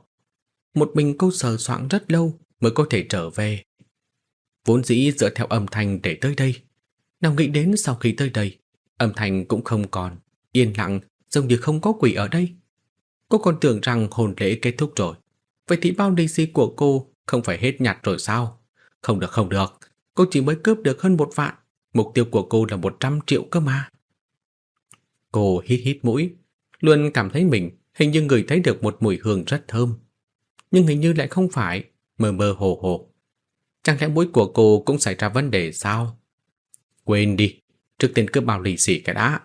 Một mình cô sờ soạn rất lâu mới có thể trở về. Vốn dĩ dựa theo âm thanh để tới đây. Nào nghĩ đến sau khi tới đây, âm thanh cũng không còn, yên lặng giống như không có quỷ ở đây. Cô còn tưởng rằng hồn lễ kết thúc rồi. Vậy thì bao lì xì của cô không phải hết nhặt rồi sao? Không được không được, cô chỉ mới cướp được hơn một vạn. Mục tiêu của cô là 100 triệu cơ mà. Cô hít hít mũi, luôn cảm thấy mình hình như người thấy được một mùi hương rất thơm. Nhưng hình như lại không phải, mơ mơ hồ hồ. Chẳng lẽ mũi của cô cũng xảy ra vấn đề sao? Quên đi, trước tiên cứ bảo lì xì cái đã.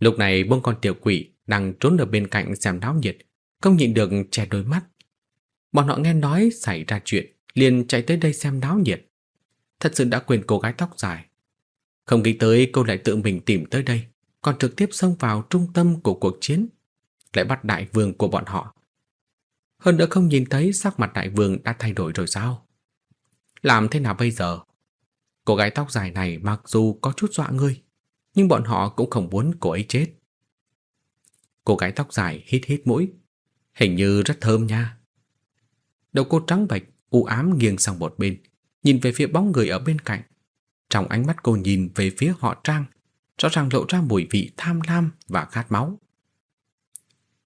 Lúc này bông con tiểu quỷ đang trốn ở bên cạnh xem náo nhiệt, không nhịn được che đôi mắt. Bọn họ nghe nói xảy ra chuyện, liền chạy tới đây xem náo nhiệt. Thật sự đã quên cô gái tóc dài. Không nghĩ tới cô lại tự mình tìm tới đây, còn trực tiếp xông vào trung tâm của cuộc chiến, lại bắt đại vương của bọn họ. Hơn nữa không nhìn thấy sắc mặt đại vương đã thay đổi rồi sao? Làm thế nào bây giờ? Cô gái tóc dài này mặc dù có chút dọa người, nhưng bọn họ cũng không muốn cô ấy chết. Cô gái tóc dài hít hít mũi, hình như rất thơm nha. Đầu cô trắng bệch, u ám nghiêng sang một bên, nhìn về phía bóng người ở bên cạnh. Trong ánh mắt cô nhìn về phía họ Trang, rõ ràng lộ ra mùi vị tham lam và khát máu.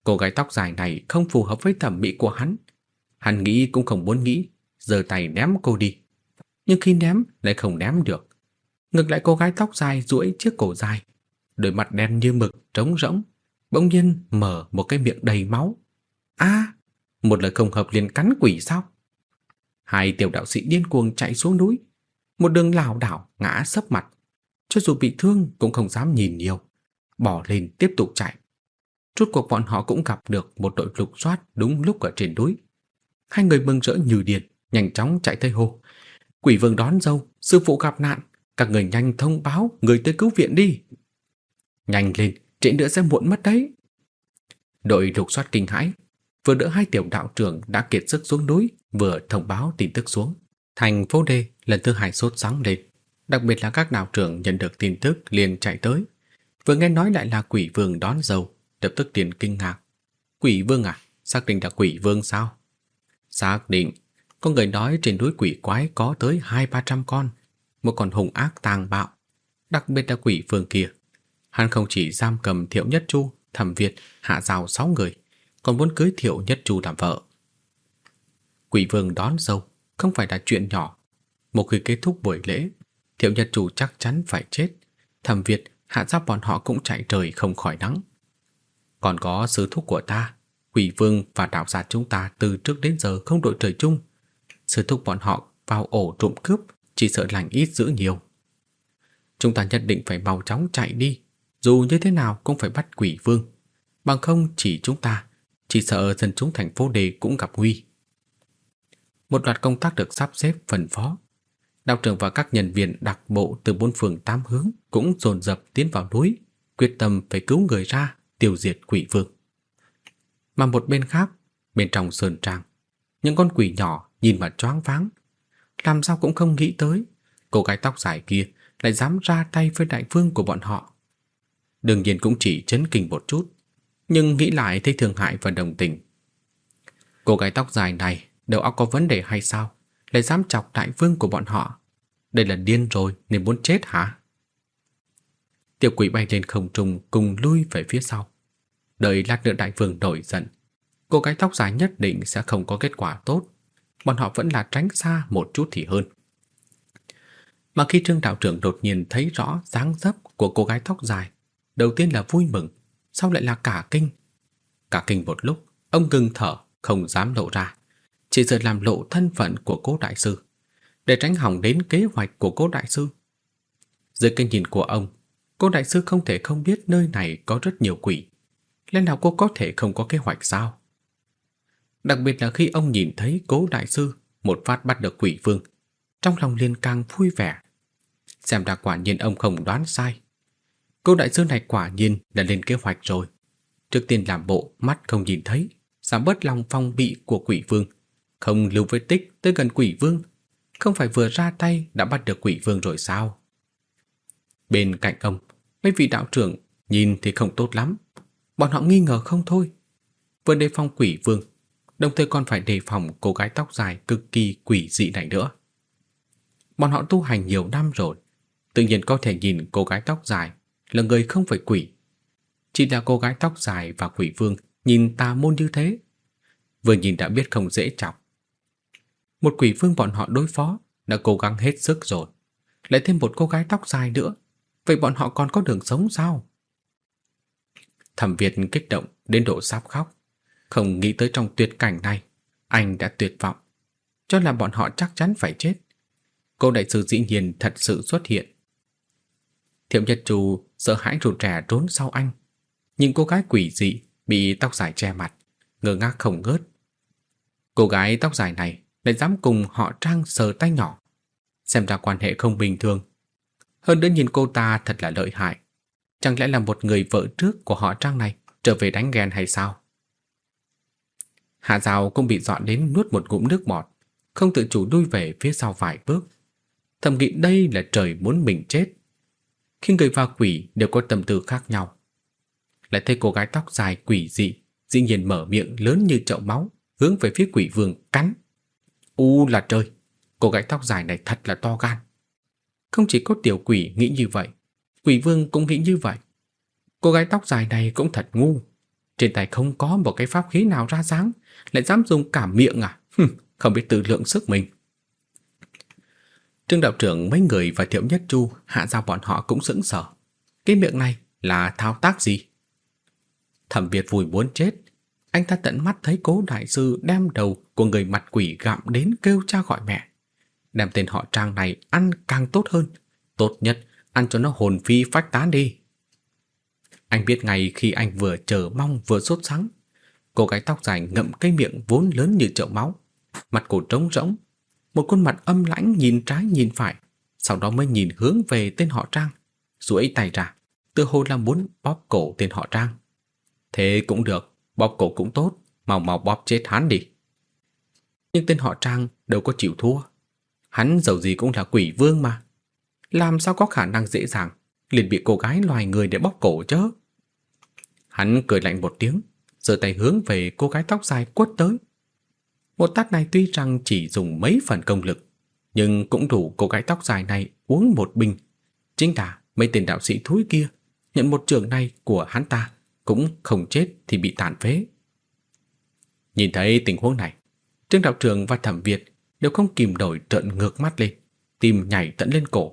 Cô gái tóc dài này không phù hợp với thẩm mỹ của hắn. Hắn nghĩ cũng không muốn nghĩ, giơ tay ném cô đi. Nhưng khi ném lại không ném được. Ngược lại cô gái tóc dài duỗi chiếc cổ dài, đôi mặt đen như mực trống rỗng, bỗng nhiên mở một cái miệng đầy máu. A, một lời không hợp liền cắn quỷ sao? Hai tiểu đạo sĩ điên cuồng chạy xuống núi, một đường lảo đảo ngã sấp mặt, cho dù bị thương cũng không dám nhìn nhiều, bỏ lên tiếp tục chạy. Rốt cuộc bọn họ cũng gặp được một đội lục soát đúng lúc ở trên núi. Hai người mừng rỡ như điên, nhanh chóng chạy tới hồ. Quỷ vương đón dâu, sư phụ gặp nạn, các người nhanh thông báo người tới cứu viện đi. Nhanh lên, trễ nữa sẽ muộn mất đấy. Đội lục soát kinh hãi, vừa đỡ hai tiểu đạo trưởng đã kiệt sức xuống núi, vừa thông báo tin tức xuống. Thành phố D lần thứ hai sốt sáng lên, đặc biệt là các đạo trưởng nhận được tin tức liền chạy tới. Vừa nghe nói lại là quỷ vương đón dâu, lập tức tiền kinh ngạc. Quỷ vương à? Xác định là quỷ vương sao? Xác định, có người nói trên núi quỷ quái có tới hai ba trăm con, một con hùng ác tàn bạo. Đặc biệt là quỷ vương kia. Hắn không chỉ giam cầm Thiệu Nhất Chu, Thẩm Việt, hạ rào sáu người, còn muốn cưới Thiệu Nhất Chu làm vợ. Quỷ vương đón dâu không phải là chuyện nhỏ. Một khi kết thúc buổi lễ, Thiệu Nhất Chu chắc chắn phải chết. Thẩm Việt, hạ giáp bọn họ cũng chạy trời không khỏi nắng. Còn có sứ thúc của ta, quỷ vương và đạo gia chúng ta từ trước đến giờ không đội trời chung. Sứ thúc bọn họ vào ổ trộm cướp, chỉ sợ lành ít giữ nhiều. Chúng ta nhất định phải mau chóng chạy đi, dù như thế nào cũng phải bắt quỷ vương. Bằng không chỉ chúng ta, chỉ sợ dân chúng thành phố đề cũng gặp nguy. Một loạt công tác được sắp xếp phần phó. Đạo trưởng và các nhân viên đặc bộ từ bốn phường tám hướng cũng dồn dập tiến vào núi, quyết tâm phải cứu người ra, tiêu diệt quỷ vương. Mà một bên khác, bên trong sơn trang, những con quỷ nhỏ nhìn mà choáng váng, làm sao cũng không nghĩ tới, cô gái tóc dài kia lại dám ra tay với đại vương của bọn họ. Đương nhiên cũng chỉ chấn kinh một chút, nhưng nghĩ lại thấy thương hại và đồng tình. Cô gái tóc dài này đầu óc có vấn đề hay sao? Lại dám chọc đại vương của bọn họ. Đây là điên rồi nên muốn chết hả? Tiểu quỷ bay lên không trung cùng lui về phía sau. Đợi lát nữa đại vương nổi giận. Cô gái tóc dài nhất định sẽ không có kết quả tốt. Bọn họ vẫn là tránh xa một chút thì hơn. Mà khi trương đạo trưởng đột nhiên thấy rõ dáng dấp của cô gái tóc dài, đầu tiên là vui mừng, sao lại là cả kinh. Cả kinh một lúc, ông ngừng thở, không dám lộ ra. Chỉ sợ làm lộ thân phận của cố đại sư, để tránh hỏng đến kế hoạch của cố đại sư. Dưới cái nhìn của ông, Cô đại sư không thể không biết nơi này có rất nhiều quỷ. Lẽ nào cô có thể không có kế hoạch sao? Đặc biệt là khi ông nhìn thấy cố đại sư một phát bắt được quỷ vương, trong lòng liền càng vui vẻ. Xem ra quả nhiên ông không đoán sai. Cô đại sư này quả nhiên đã lên kế hoạch rồi. Trước tiên làm bộ mắt không nhìn thấy, giảm bớt lòng phong bị của quỷ vương, không lưu vết tích tới gần quỷ vương. Không phải vừa ra tay đã bắt được quỷ vương rồi sao? Bên cạnh ông, mấy vị đạo trưởng nhìn thì không tốt lắm. Bọn họ nghi ngờ không thôi. Vừa đề phòng quỷ vương, đồng thời còn phải đề phòng cô gái tóc dài cực kỳ quỷ dị này nữa. Bọn họ tu hành nhiều năm rồi, tự nhiên có thể nhìn cô gái tóc dài là người không phải quỷ. Chỉ là cô gái tóc dài và quỷ vương nhìn tà môn như thế. Vừa nhìn đã biết không dễ chọc. Một quỷ vương bọn họ đối phó đã cố gắng hết sức rồi. Lại thêm một cô gái tóc dài nữa Vậy bọn họ còn có đường sống sao? Thẩm Việt kích động đến độ sắp khóc. Không nghĩ tới trong tuyệt cảnh này, anh đã tuyệt vọng. Cho là bọn họ chắc chắn phải chết. Cô đại sư dĩ nhiên thật sự xuất hiện. Thiệu Nhất Trù sợ hãi rụt rè trốn sau anh. Nhìn cô gái quỷ dị bị tóc dài che mặt, ngơ ngác không ngớt. Cô gái tóc dài này lại dám cùng họ Trang sờ tay nhỏ. Xem ra quan hệ không bình thường. Hơn nữa nhìn cô ta thật là lợi hại. Chẳng lẽ là một người vợ trước của họ Trang này trở về đánh ghen hay sao? Hạ Giao cũng bị dọn đến nuốt một ngụm nước bọt, không tự chủ đuôi về phía sau vài bước. Thầm nghĩ đây là trời muốn mình chết. Khi người và quỷ đều có tâm tư khác nhau. Lại thấy cô gái tóc dài quỷ dị, dĩ nhiên mở miệng lớn như chậu máu, hướng về phía quỷ vương cắn. U là trời, cô gái tóc dài này thật là to gan. Không chỉ có tiểu quỷ nghĩ như vậy, quỷ vương cũng nghĩ như vậy. Cô gái tóc dài này cũng thật ngu. Trên tay không có một cái pháp khí nào ra dáng, lại dám dùng cả miệng à? Hừm, không biết tự lượng sức mình. Trương đạo trưởng mấy người và Thiệu Nhất Chu hạ giao bọn họ cũng sững sờ. Cái miệng này là thao tác gì? Thẩm Việt vui muốn chết. Anh ta tận mắt thấy cố đại sư đem đầu của người mặt quỷ gặm đến kêu cha gọi mẹ. Đem tên họ trang này ăn càng tốt hơn. Tốt nhất, ăn cho nó hồn phi phách tán đi. Anh biết ngay khi anh vừa chờ mong vừa sốt sắng. Cô gái tóc dài ngậm cái miệng vốn lớn như chậu máu. Mặt cổ trống rỗng. Một khuôn mặt âm lãnh nhìn trái nhìn phải. Sau đó mới nhìn hướng về tên họ Trang. duỗi tay ra. Tự hồ là muốn bóp cổ tên họ Trang. Thế cũng được. Bóp cổ cũng tốt. Mau mau bóp chết hắn đi. Nhưng tên họ Trang đâu có chịu thua. Hắn dầu gì cũng là quỷ vương mà. Làm sao có khả năng dễ dàng liền bị cô gái loài người để bóp cổ chứ? Hắn cười lạnh một tiếng, giơ tay hướng về cô gái tóc dài quất tới. Một tát này tuy rằng chỉ dùng mấy phần công lực, nhưng cũng đủ cô gái tóc dài này uống một bình. Chính là mấy tên đạo sĩ thúi kia, nhận một trường này của hắn ta, cũng không chết thì bị tàn phế. Nhìn thấy tình huống này, Trương đạo trường và Thẩm Việt đều không kìm nổi trợn ngược mắt lên, tim nhảy tận lên cổ.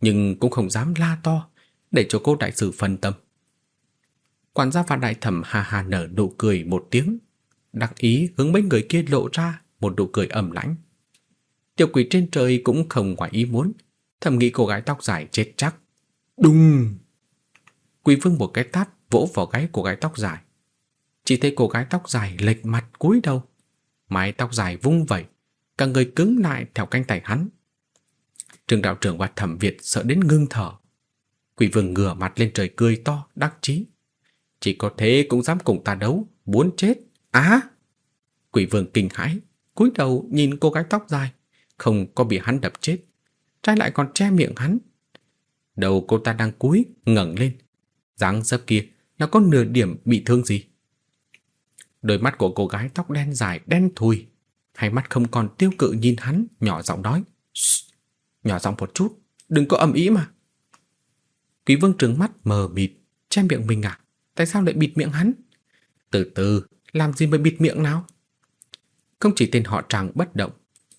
Nhưng cũng không dám la to để cho cô đại sư phân tâm. Quản gia và đại thẩm hà hà nở nụ cười một tiếng, đắc ý hướng mấy người kia lộ ra một nụ cười ẩm lãnh. Tiểu quỷ trên trời cũng không ngoài ý muốn, thầm nghĩ cô gái tóc dài chết chắc. Đùng! Quỷ vương một cái tát vỗ vào gáy cô gái tóc dài. Chỉ thấy cô gái tóc dài lệch mặt cúi đầu, mái tóc dài vung vẩy, cả người cứng lại theo cánh tay hắn. Trường đạo trưởng và thẩm Việt sợ đến ngưng thở. Quỷ vương ngửa mặt lên trời cười to, đắc chí. Chỉ có thế cũng dám cùng ta đấu, muốn chết. Á! Quỷ vương kinh hãi, cúi đầu nhìn cô gái tóc dài, không có bị hắn đập chết, trai lại còn che miệng hắn. Đầu cô ta đang cúi, ngẩng lên. dáng dấp kia, nó có nửa điểm bị thương gì. Đôi mắt của cô gái tóc đen dài, đen thùi, hai mắt không còn tiêu cự nhìn hắn, nhỏ giọng nói. Nhỏ giọng một chút, đừng có ầm ý mà. Quý vương trừng mắt mờ mịt, che miệng mình à? Tại sao lại bịt miệng hắn? Từ từ, làm gì mà bịt miệng nào? Không chỉ tên họ Trang bất động,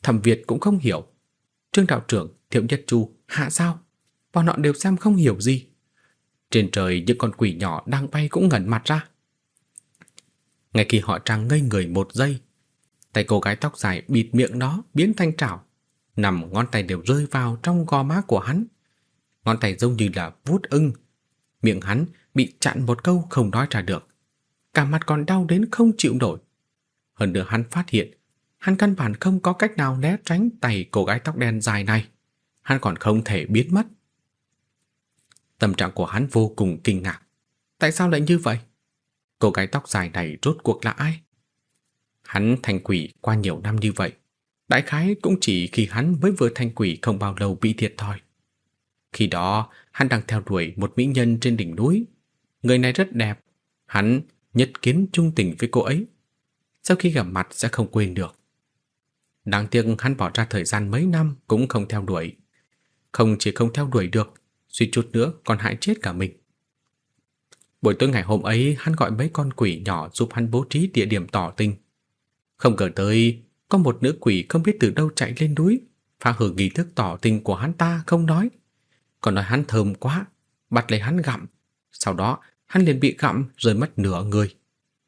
Thẩm Việt cũng không hiểu. Trương đạo trưởng, Thiệu Nhất Chu, Hạ sao? Bọn họ đều xem không hiểu gì. Trên trời những con quỷ nhỏ đang bay cũng ngẩn mặt ra. Ngay khi họ Trang ngây người một giây, tay cô gái tóc dài bịt miệng đó biến thành trảo. Nằm ngón tay đều rơi vào trong gò má của hắn. Ngón tay giống như là vuốt ưng. Miệng hắn bị chặn một câu không nói ra được. Cả mặt còn đau đến không chịu nổi. Hơn nữa hắn phát hiện, hắn căn bản không có cách nào né tránh tay cô gái tóc đen dài này. Hắn còn không thể biến mất. Tâm trạng của hắn vô cùng kinh ngạc. Tại sao lại như vậy? Cô gái tóc dài này rốt cuộc là ai? Hắn thành quỷ qua nhiều năm như vậy. Đại khái cũng chỉ khi hắn mới vừa thành quỷ không bao lâu bị thiệt thòi. Khi đó, hắn đang theo đuổi một mỹ nhân trên đỉnh núi Người này rất đẹp, hắn nhất kiến trung tình với cô ấy. Sau khi gặp mặt sẽ không quên được. Đáng tiếc hắn bỏ ra thời gian mấy năm cũng không theo đuổi. Không chỉ không theo đuổi được, suy chút nữa còn hại chết cả mình. Buổi tối ngày hôm ấy hắn gọi mấy con quỷ nhỏ giúp hắn bố trí địa điểm tỏ tình. Không ngờ tới, có một nữ quỷ không biết từ đâu chạy lên núi, phá hủy nghi thức tỏ tình của hắn ta không nói. Còn nói hắn thơm quá, bắt lấy hắn gặm, sau đó hắn liền bị gặm rơi mất nửa người.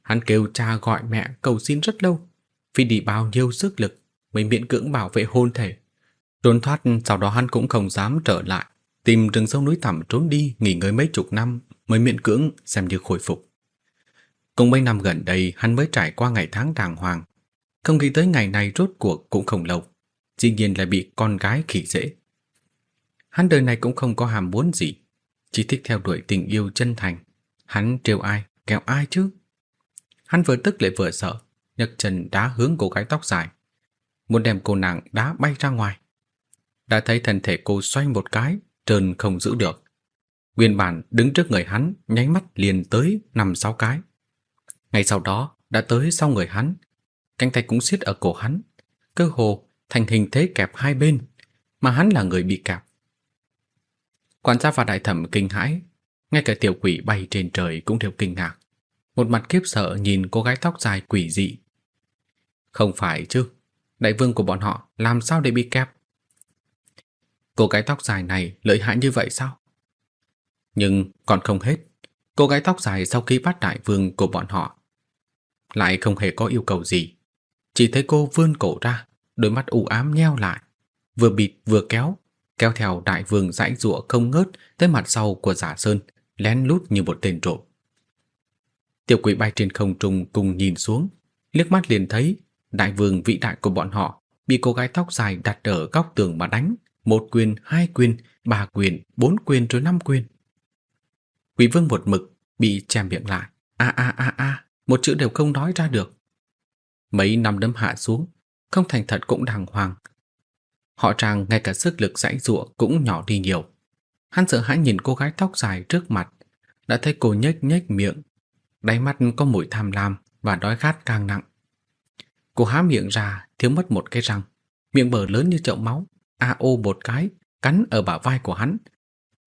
Hắn kêu cha gọi mẹ cầu xin rất lâu, vì đi bao nhiêu sức lực mới miễn cưỡng bảo vệ hôn thể. Trốn thoát sau đó hắn cũng không dám trở lại, tìm rừng sâu núi thẳm trốn đi nghỉ ngơi mấy chục năm mới miễn cưỡng xem như khôi phục. Cùng mấy năm gần đây hắn mới trải qua ngày tháng đàng hoàng, không nghĩ tới ngày này rốt cuộc cũng không lâu, dĩ nhiên lại bị con gái khỉ dễ. Hắn đời này cũng không có hàm muốn gì, chỉ thích theo đuổi tình yêu chân thành. Hắn trêu ai, kẹo ai chứ? Hắn vừa tức lại vừa sợ, nhấc chân đá hướng cô gái tóc dài, muốn đem cô nàng đá bay ra ngoài. Đã thấy thân thể cô xoay một cái, trơn không giữ được. Nguyên bản đứng trước người hắn, nháy mắt liền tới năm sáu cái. Ngay sau đó, đã tới sau người hắn, cánh tay cũng siết ở cổ hắn, cơ hồ thành hình thế kẹp hai bên, mà hắn là người bị kẹp. Quản gia và đại thẩm kinh hãi, ngay cả tiểu quỷ bay trên trời cũng đều kinh ngạc. Một mặt kiếp sợ nhìn cô gái tóc dài quỷ dị. Không phải chứ, đại vương của bọn họ làm sao để bị kẹp? Cô gái tóc dài này lợi hại như vậy sao? Nhưng còn không hết, cô gái tóc dài sau khi bắt đại vương của bọn họ lại không hề có yêu cầu gì. Chỉ thấy cô vươn cổ ra, đôi mắt u ám nheo lại, vừa bịt vừa kéo, kéo theo đại vương dãy rụa không ngớt tới mặt sau của giả sơn, lén lút như một tên trộm. Tiểu quỷ bay trên không trung cùng nhìn xuống, liếc mắt liền thấy đại vương vĩ đại của bọn họ bị cô gái tóc dài đặt ở góc tường mà đánh, một quyền, hai quyền, ba quyền, bốn quyền rồi năm quyền. Quỷ vương một mực bị che miệng lại, a a a a, một chữ đều không nói ra được. Mấy năm đấm hạ xuống, không thành thật cũng đàng hoàng. Họ trang ngay cả sức lực dãy giụa cũng nhỏ đi nhiều. Hắn sợ hãi nhìn cô gái tóc dài trước mặt, đã thấy cô nhếch nhếch miệng, đáy mắt có mùi tham lam và đói khát càng nặng. Cô há miệng ra, thiếu mất một cái răng, miệng bờ lớn như chậu máu, a ô một cái, cắn ở bả vai của hắn.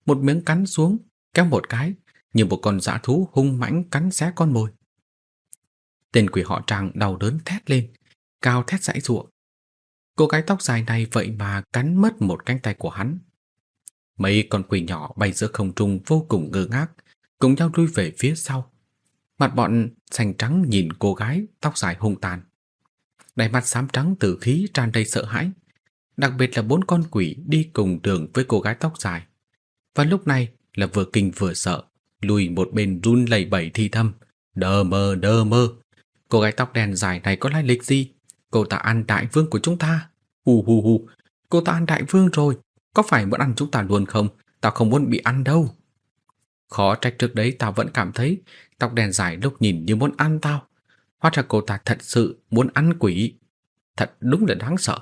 Một miếng cắn xuống, kéo một cái, như một con dã thú hung mãnh cắn xé con mồi. Tên quỷ họ Trang đau đớn thét lên, cao thét dãy giụa. Cô gái tóc dài này vậy mà cắn mất một cánh tay của hắn. Mấy con quỷ nhỏ bay giữa không trung vô cùng ngơ ngác, cùng nhau lui về phía sau. Mặt bọn xanh trắng nhìn cô gái tóc dài hung tàn. Đáy mắt xám trắng tử khí tràn đầy sợ hãi. Đặc biệt là bốn con quỷ đi cùng đường với cô gái tóc dài. Và lúc này là vừa kinh vừa sợ, lùi một bên run lẩy bẩy thi thâm. Đờ mơ đờ mơ, Cô gái tóc đen dài này có lai lịch gì? Cô ta ăn đại vương của chúng ta. Hù hù hù, cô ta ăn đại vương rồi. Có phải muốn ăn chúng ta luôn không? Tao không muốn bị ăn đâu. Khó trách trước đấy tao vẫn cảm thấy tóc đen dài lúc nhìn như muốn ăn tao. Hóa ra cô ta thật sự muốn ăn quỷ. Thật đúng là đáng sợ.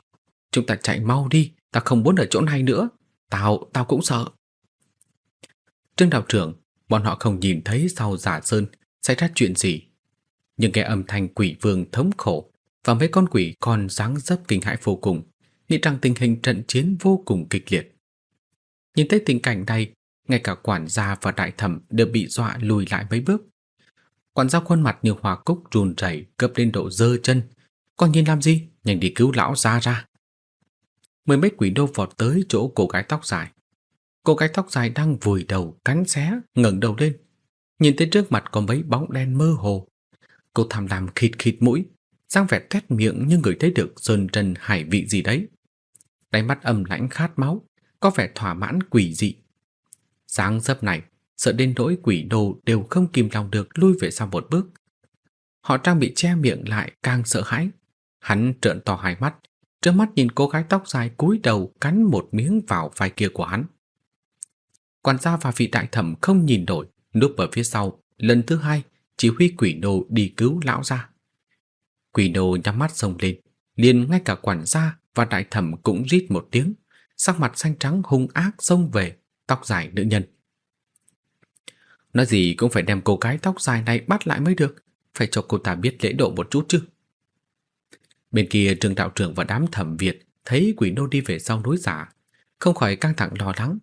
Chúng ta chạy mau đi, tao không muốn ở chỗ này nữa. Tao, tao cũng sợ. Trương đạo trưởng, bọn họ không nhìn thấy sau giả sơn xảy ra chuyện gì nhưng nghe âm thanh quỷ vương thống khổ và mấy con quỷ còn dáng dấp kinh hãi vô cùng, nghĩ rằng tình hình trận chiến vô cùng kịch liệt. Nhìn thấy tình cảnh này, ngay cả quản gia và đại thẩm đều bị dọa lùi lại mấy bước. Quản gia khuôn mặt như hòa cúc run rẩy, cấp lên độ dơ chân. Còn nhìn làm gì? Nhanh đi cứu lão ra ra. Mười mấy quỷ đô vọt tới chỗ cô gái tóc dài. Cô gái tóc dài đang vùi đầu, cắn xé, ngẩng đầu lên. Nhìn thấy trước mặt có mấy bóng đen mơ hồ, Cô tham lam khịt khịt mũi, sang vẻ tét miệng như người thấy được sơn trần hải vị gì đấy. Đáy mắt âm lãnh khát máu, có vẻ thỏa mãn quỷ dị. Sáng dấp này, sợ đến nỗi quỷ đồ đều không kìm lòng được lui về sau một bước. Họ trang bị che miệng lại càng sợ hãi. Hắn trợn to hai mắt, trước mắt nhìn cô gái tóc dài cúi đầu cắn một miếng vào vai kia của hắn. Quản gia và vị đại thẩm không nhìn nổi, núp ở phía sau, lần thứ hai chỉ huy quỷ đồ đi cứu lão ra. Quỷ đồ nhắm mắt sông lên, liền ngay cả quản gia và đại thẩm cũng rít một tiếng, sắc mặt xanh trắng hung ác xông về, tóc dài nữ nhân. Nói gì cũng phải đem cô gái tóc dài này bắt lại mới được, phải cho cô ta biết lễ độ một chút chứ. Bên kia trường đạo trưởng và đám thẩm Việt thấy quỷ nô đi về sau núi giả, không khỏi căng thẳng lo lắng.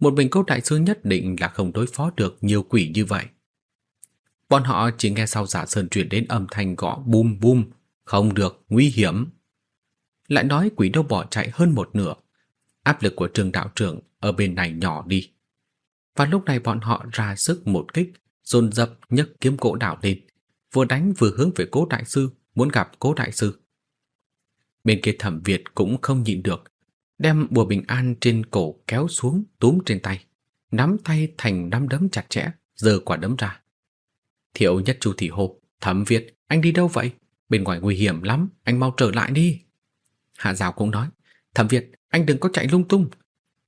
Một mình cô đại sư nhất định là không đối phó được nhiều quỷ như vậy. Bọn họ chỉ nghe sau giả sơn truyền đến âm thanh gõ bum bum, không được, nguy hiểm. Lại nói quỷ đâu bỏ chạy hơn một nửa. Áp lực của trường đạo trưởng ở bên này nhỏ đi. Và lúc này bọn họ ra sức một kích, dồn dập nhấc kiếm gỗ đảo lên, vừa đánh vừa hướng về cố đại sư, muốn gặp cố đại sư. Bên kia thẩm Việt cũng không nhịn được, đem bùa bình an trên cổ kéo xuống túm trên tay, nắm tay thành nắm đấm chặt chẽ, giơ quả đấm ra. Thiệu nhất chu thị hô, thẩm Việt, anh đi đâu vậy? Bên ngoài nguy hiểm lắm, anh mau trở lại đi. Hạ Giao cũng nói, thẩm Việt, anh đừng có chạy lung tung.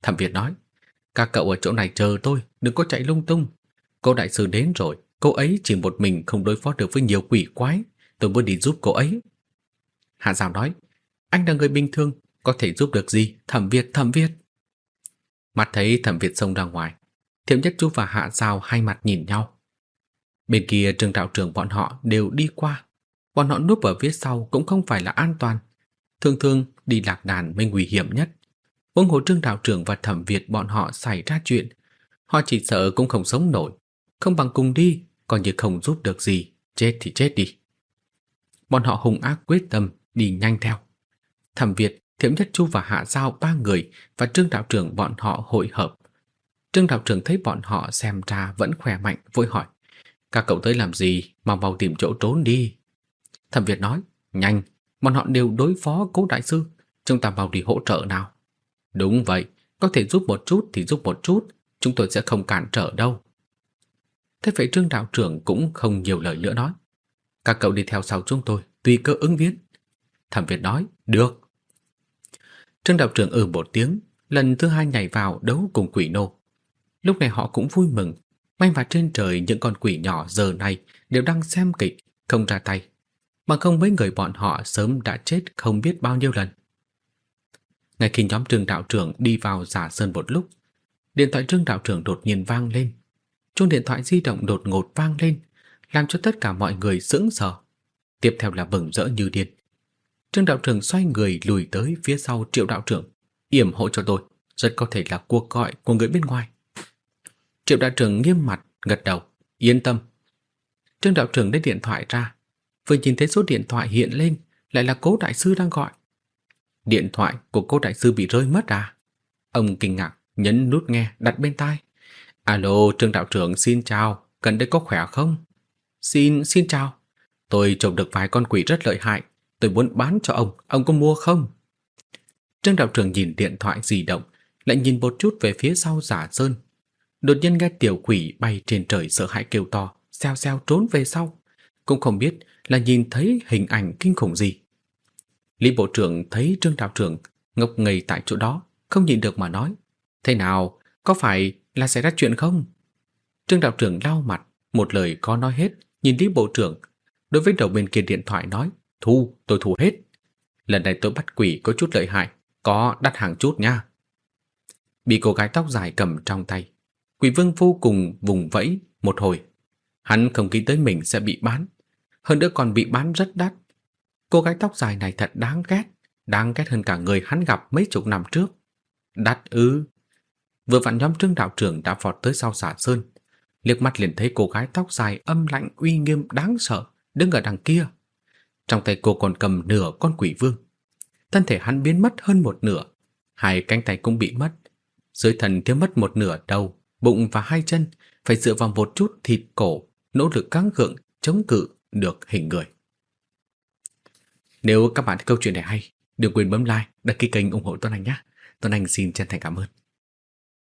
Thẩm Việt nói, các cậu ở chỗ này chờ tôi, đừng có chạy lung tung. Cô đại sư đến rồi, cô ấy chỉ một mình không đối phó được với nhiều quỷ quái, tôi muốn đi giúp cô ấy. Hạ Giao nói, anh là người bình thường, có thể giúp được gì, thẩm Việt, thẩm Việt. Mặt thấy thẩm Việt xông ra ngoài, Thiểm Nhất Chú và Hạ Giao hai mặt nhìn nhau. Bên kia trường đạo trưởng bọn họ đều đi qua, bọn họ núp ở phía sau cũng không phải là an toàn. Thường thường đi lạc đàn mới nguy hiểm nhất. Vương Hồ Trương đạo trưởng và thẩm Việt bọn họ xảy ra chuyện, họ chỉ sợ cũng không sống nổi, không bằng cùng đi, còn như không giúp được gì, chết thì chết đi. Bọn họ hung ác quyết tâm đi nhanh theo. Thẩm Việt, Thiểm Nhất Chu và Hạ Giao ba người và Trương đạo trưởng bọn họ hội hợp. Trương đạo trưởng thấy bọn họ xem ra vẫn khỏe mạnh, vội hỏi. Các cậu tới làm gì mà mau tìm chỗ trốn đi. Thẩm Việt nói, nhanh, bọn họ đều đối phó cố đại sư, chúng ta vào đi hỗ trợ nào. Đúng vậy, có thể giúp một chút thì giúp một chút, chúng tôi sẽ không cản trở đâu. Thế vậy Trương đạo trưởng cũng không nhiều lời nữa nói. Các cậu đi theo sau chúng tôi, tùy cơ ứng biến. Thẩm Việt nói, được. Trương đạo trưởng ừ một tiếng, lần thứ hai nhảy vào đấu cùng quỷ nô. Lúc này họ cũng vui mừng, may mà trên trời những con quỷ nhỏ giờ này đều đang xem kịch, không ra tay. Mà không mấy người bọn họ sớm đã chết không biết bao nhiêu lần. Ngay khi nhóm trường đạo trưởng đi vào giả sơn một lúc, điện thoại trương đạo trưởng đột nhiên vang lên. Chuông điện thoại di động đột ngột vang lên, làm cho tất cả mọi người sững sờ. Tiếp theo là bừng rỡ như điên. Trương đạo trưởng xoay người lùi tới phía sau triệu đạo trưởng, yểm hộ cho tôi, rất có thể là cuộc gọi của người bên ngoài. Triệu đạo trưởng nghiêm mặt, gật đầu, yên tâm. Trương đạo trưởng lấy điện thoại ra, vừa nhìn thấy số điện thoại hiện lên, lại là cố đại sư đang gọi. Điện thoại của cố đại sư bị rơi mất à? Ông kinh ngạc, nhấn nút nghe đặt bên tai. Alo, Trương đạo trưởng xin chào, gần đây có khỏe không? Xin, xin chào. Tôi trộm được vài con quỷ rất lợi hại, tôi muốn bán cho ông, ông có mua không? Trương đạo trưởng nhìn điện thoại di động, lại nhìn một chút về phía sau giả sơn. Đột nhiên nghe tiểu quỷ bay trên trời sợ hãi kêu to, xeo xeo trốn về sau. Cũng không biết là nhìn thấy hình ảnh kinh khủng gì. Lý Bộ trưởng thấy Trương Đạo trưởng ngốc ngây tại chỗ đó, không nhìn được mà nói. Thế nào, có phải là xảy ra chuyện không? Trương Đạo trưởng lau mặt, một lời có nói hết, nhìn Lý Bộ trưởng. Đối với đầu bên kia điện thoại nói, thu, tôi thu hết. Lần này tôi bắt quỷ có chút lợi hại, có đắt hàng chút nha. Bị cô gái tóc dài cầm trong tay. Quỷ vương vô cùng vùng vẫy một hồi. Hắn không nghĩ tới mình sẽ bị bán. Hơn nữa còn bị bán rất đắt. Cô gái tóc dài này thật đáng ghét, đáng ghét hơn cả người hắn gặp mấy chục năm trước. Đắt ư. Vừa vặn nhóm trương đạo trưởng đã vọt tới sau xả sơn. Liếc mắt liền thấy cô gái tóc dài âm lạnh uy nghiêm đáng sợ, đứng ở đằng kia. Trong tay cô còn cầm nửa con quỷ vương. Thân thể hắn biến mất hơn một nửa, hai cánh tay cũng bị mất. Dưới thần thiếu mất một nửa đầu, bụng và hai chân, phải dựa vào một chút thịt cổ, nỗ lực căng gượng, chống cự được hình người. Nếu các bạn thấy câu chuyện này hay, đừng quên bấm like, đăng ký kênh ủng hộ Tuấn Anh nhé. Tuấn Anh xin chân thành cảm ơn.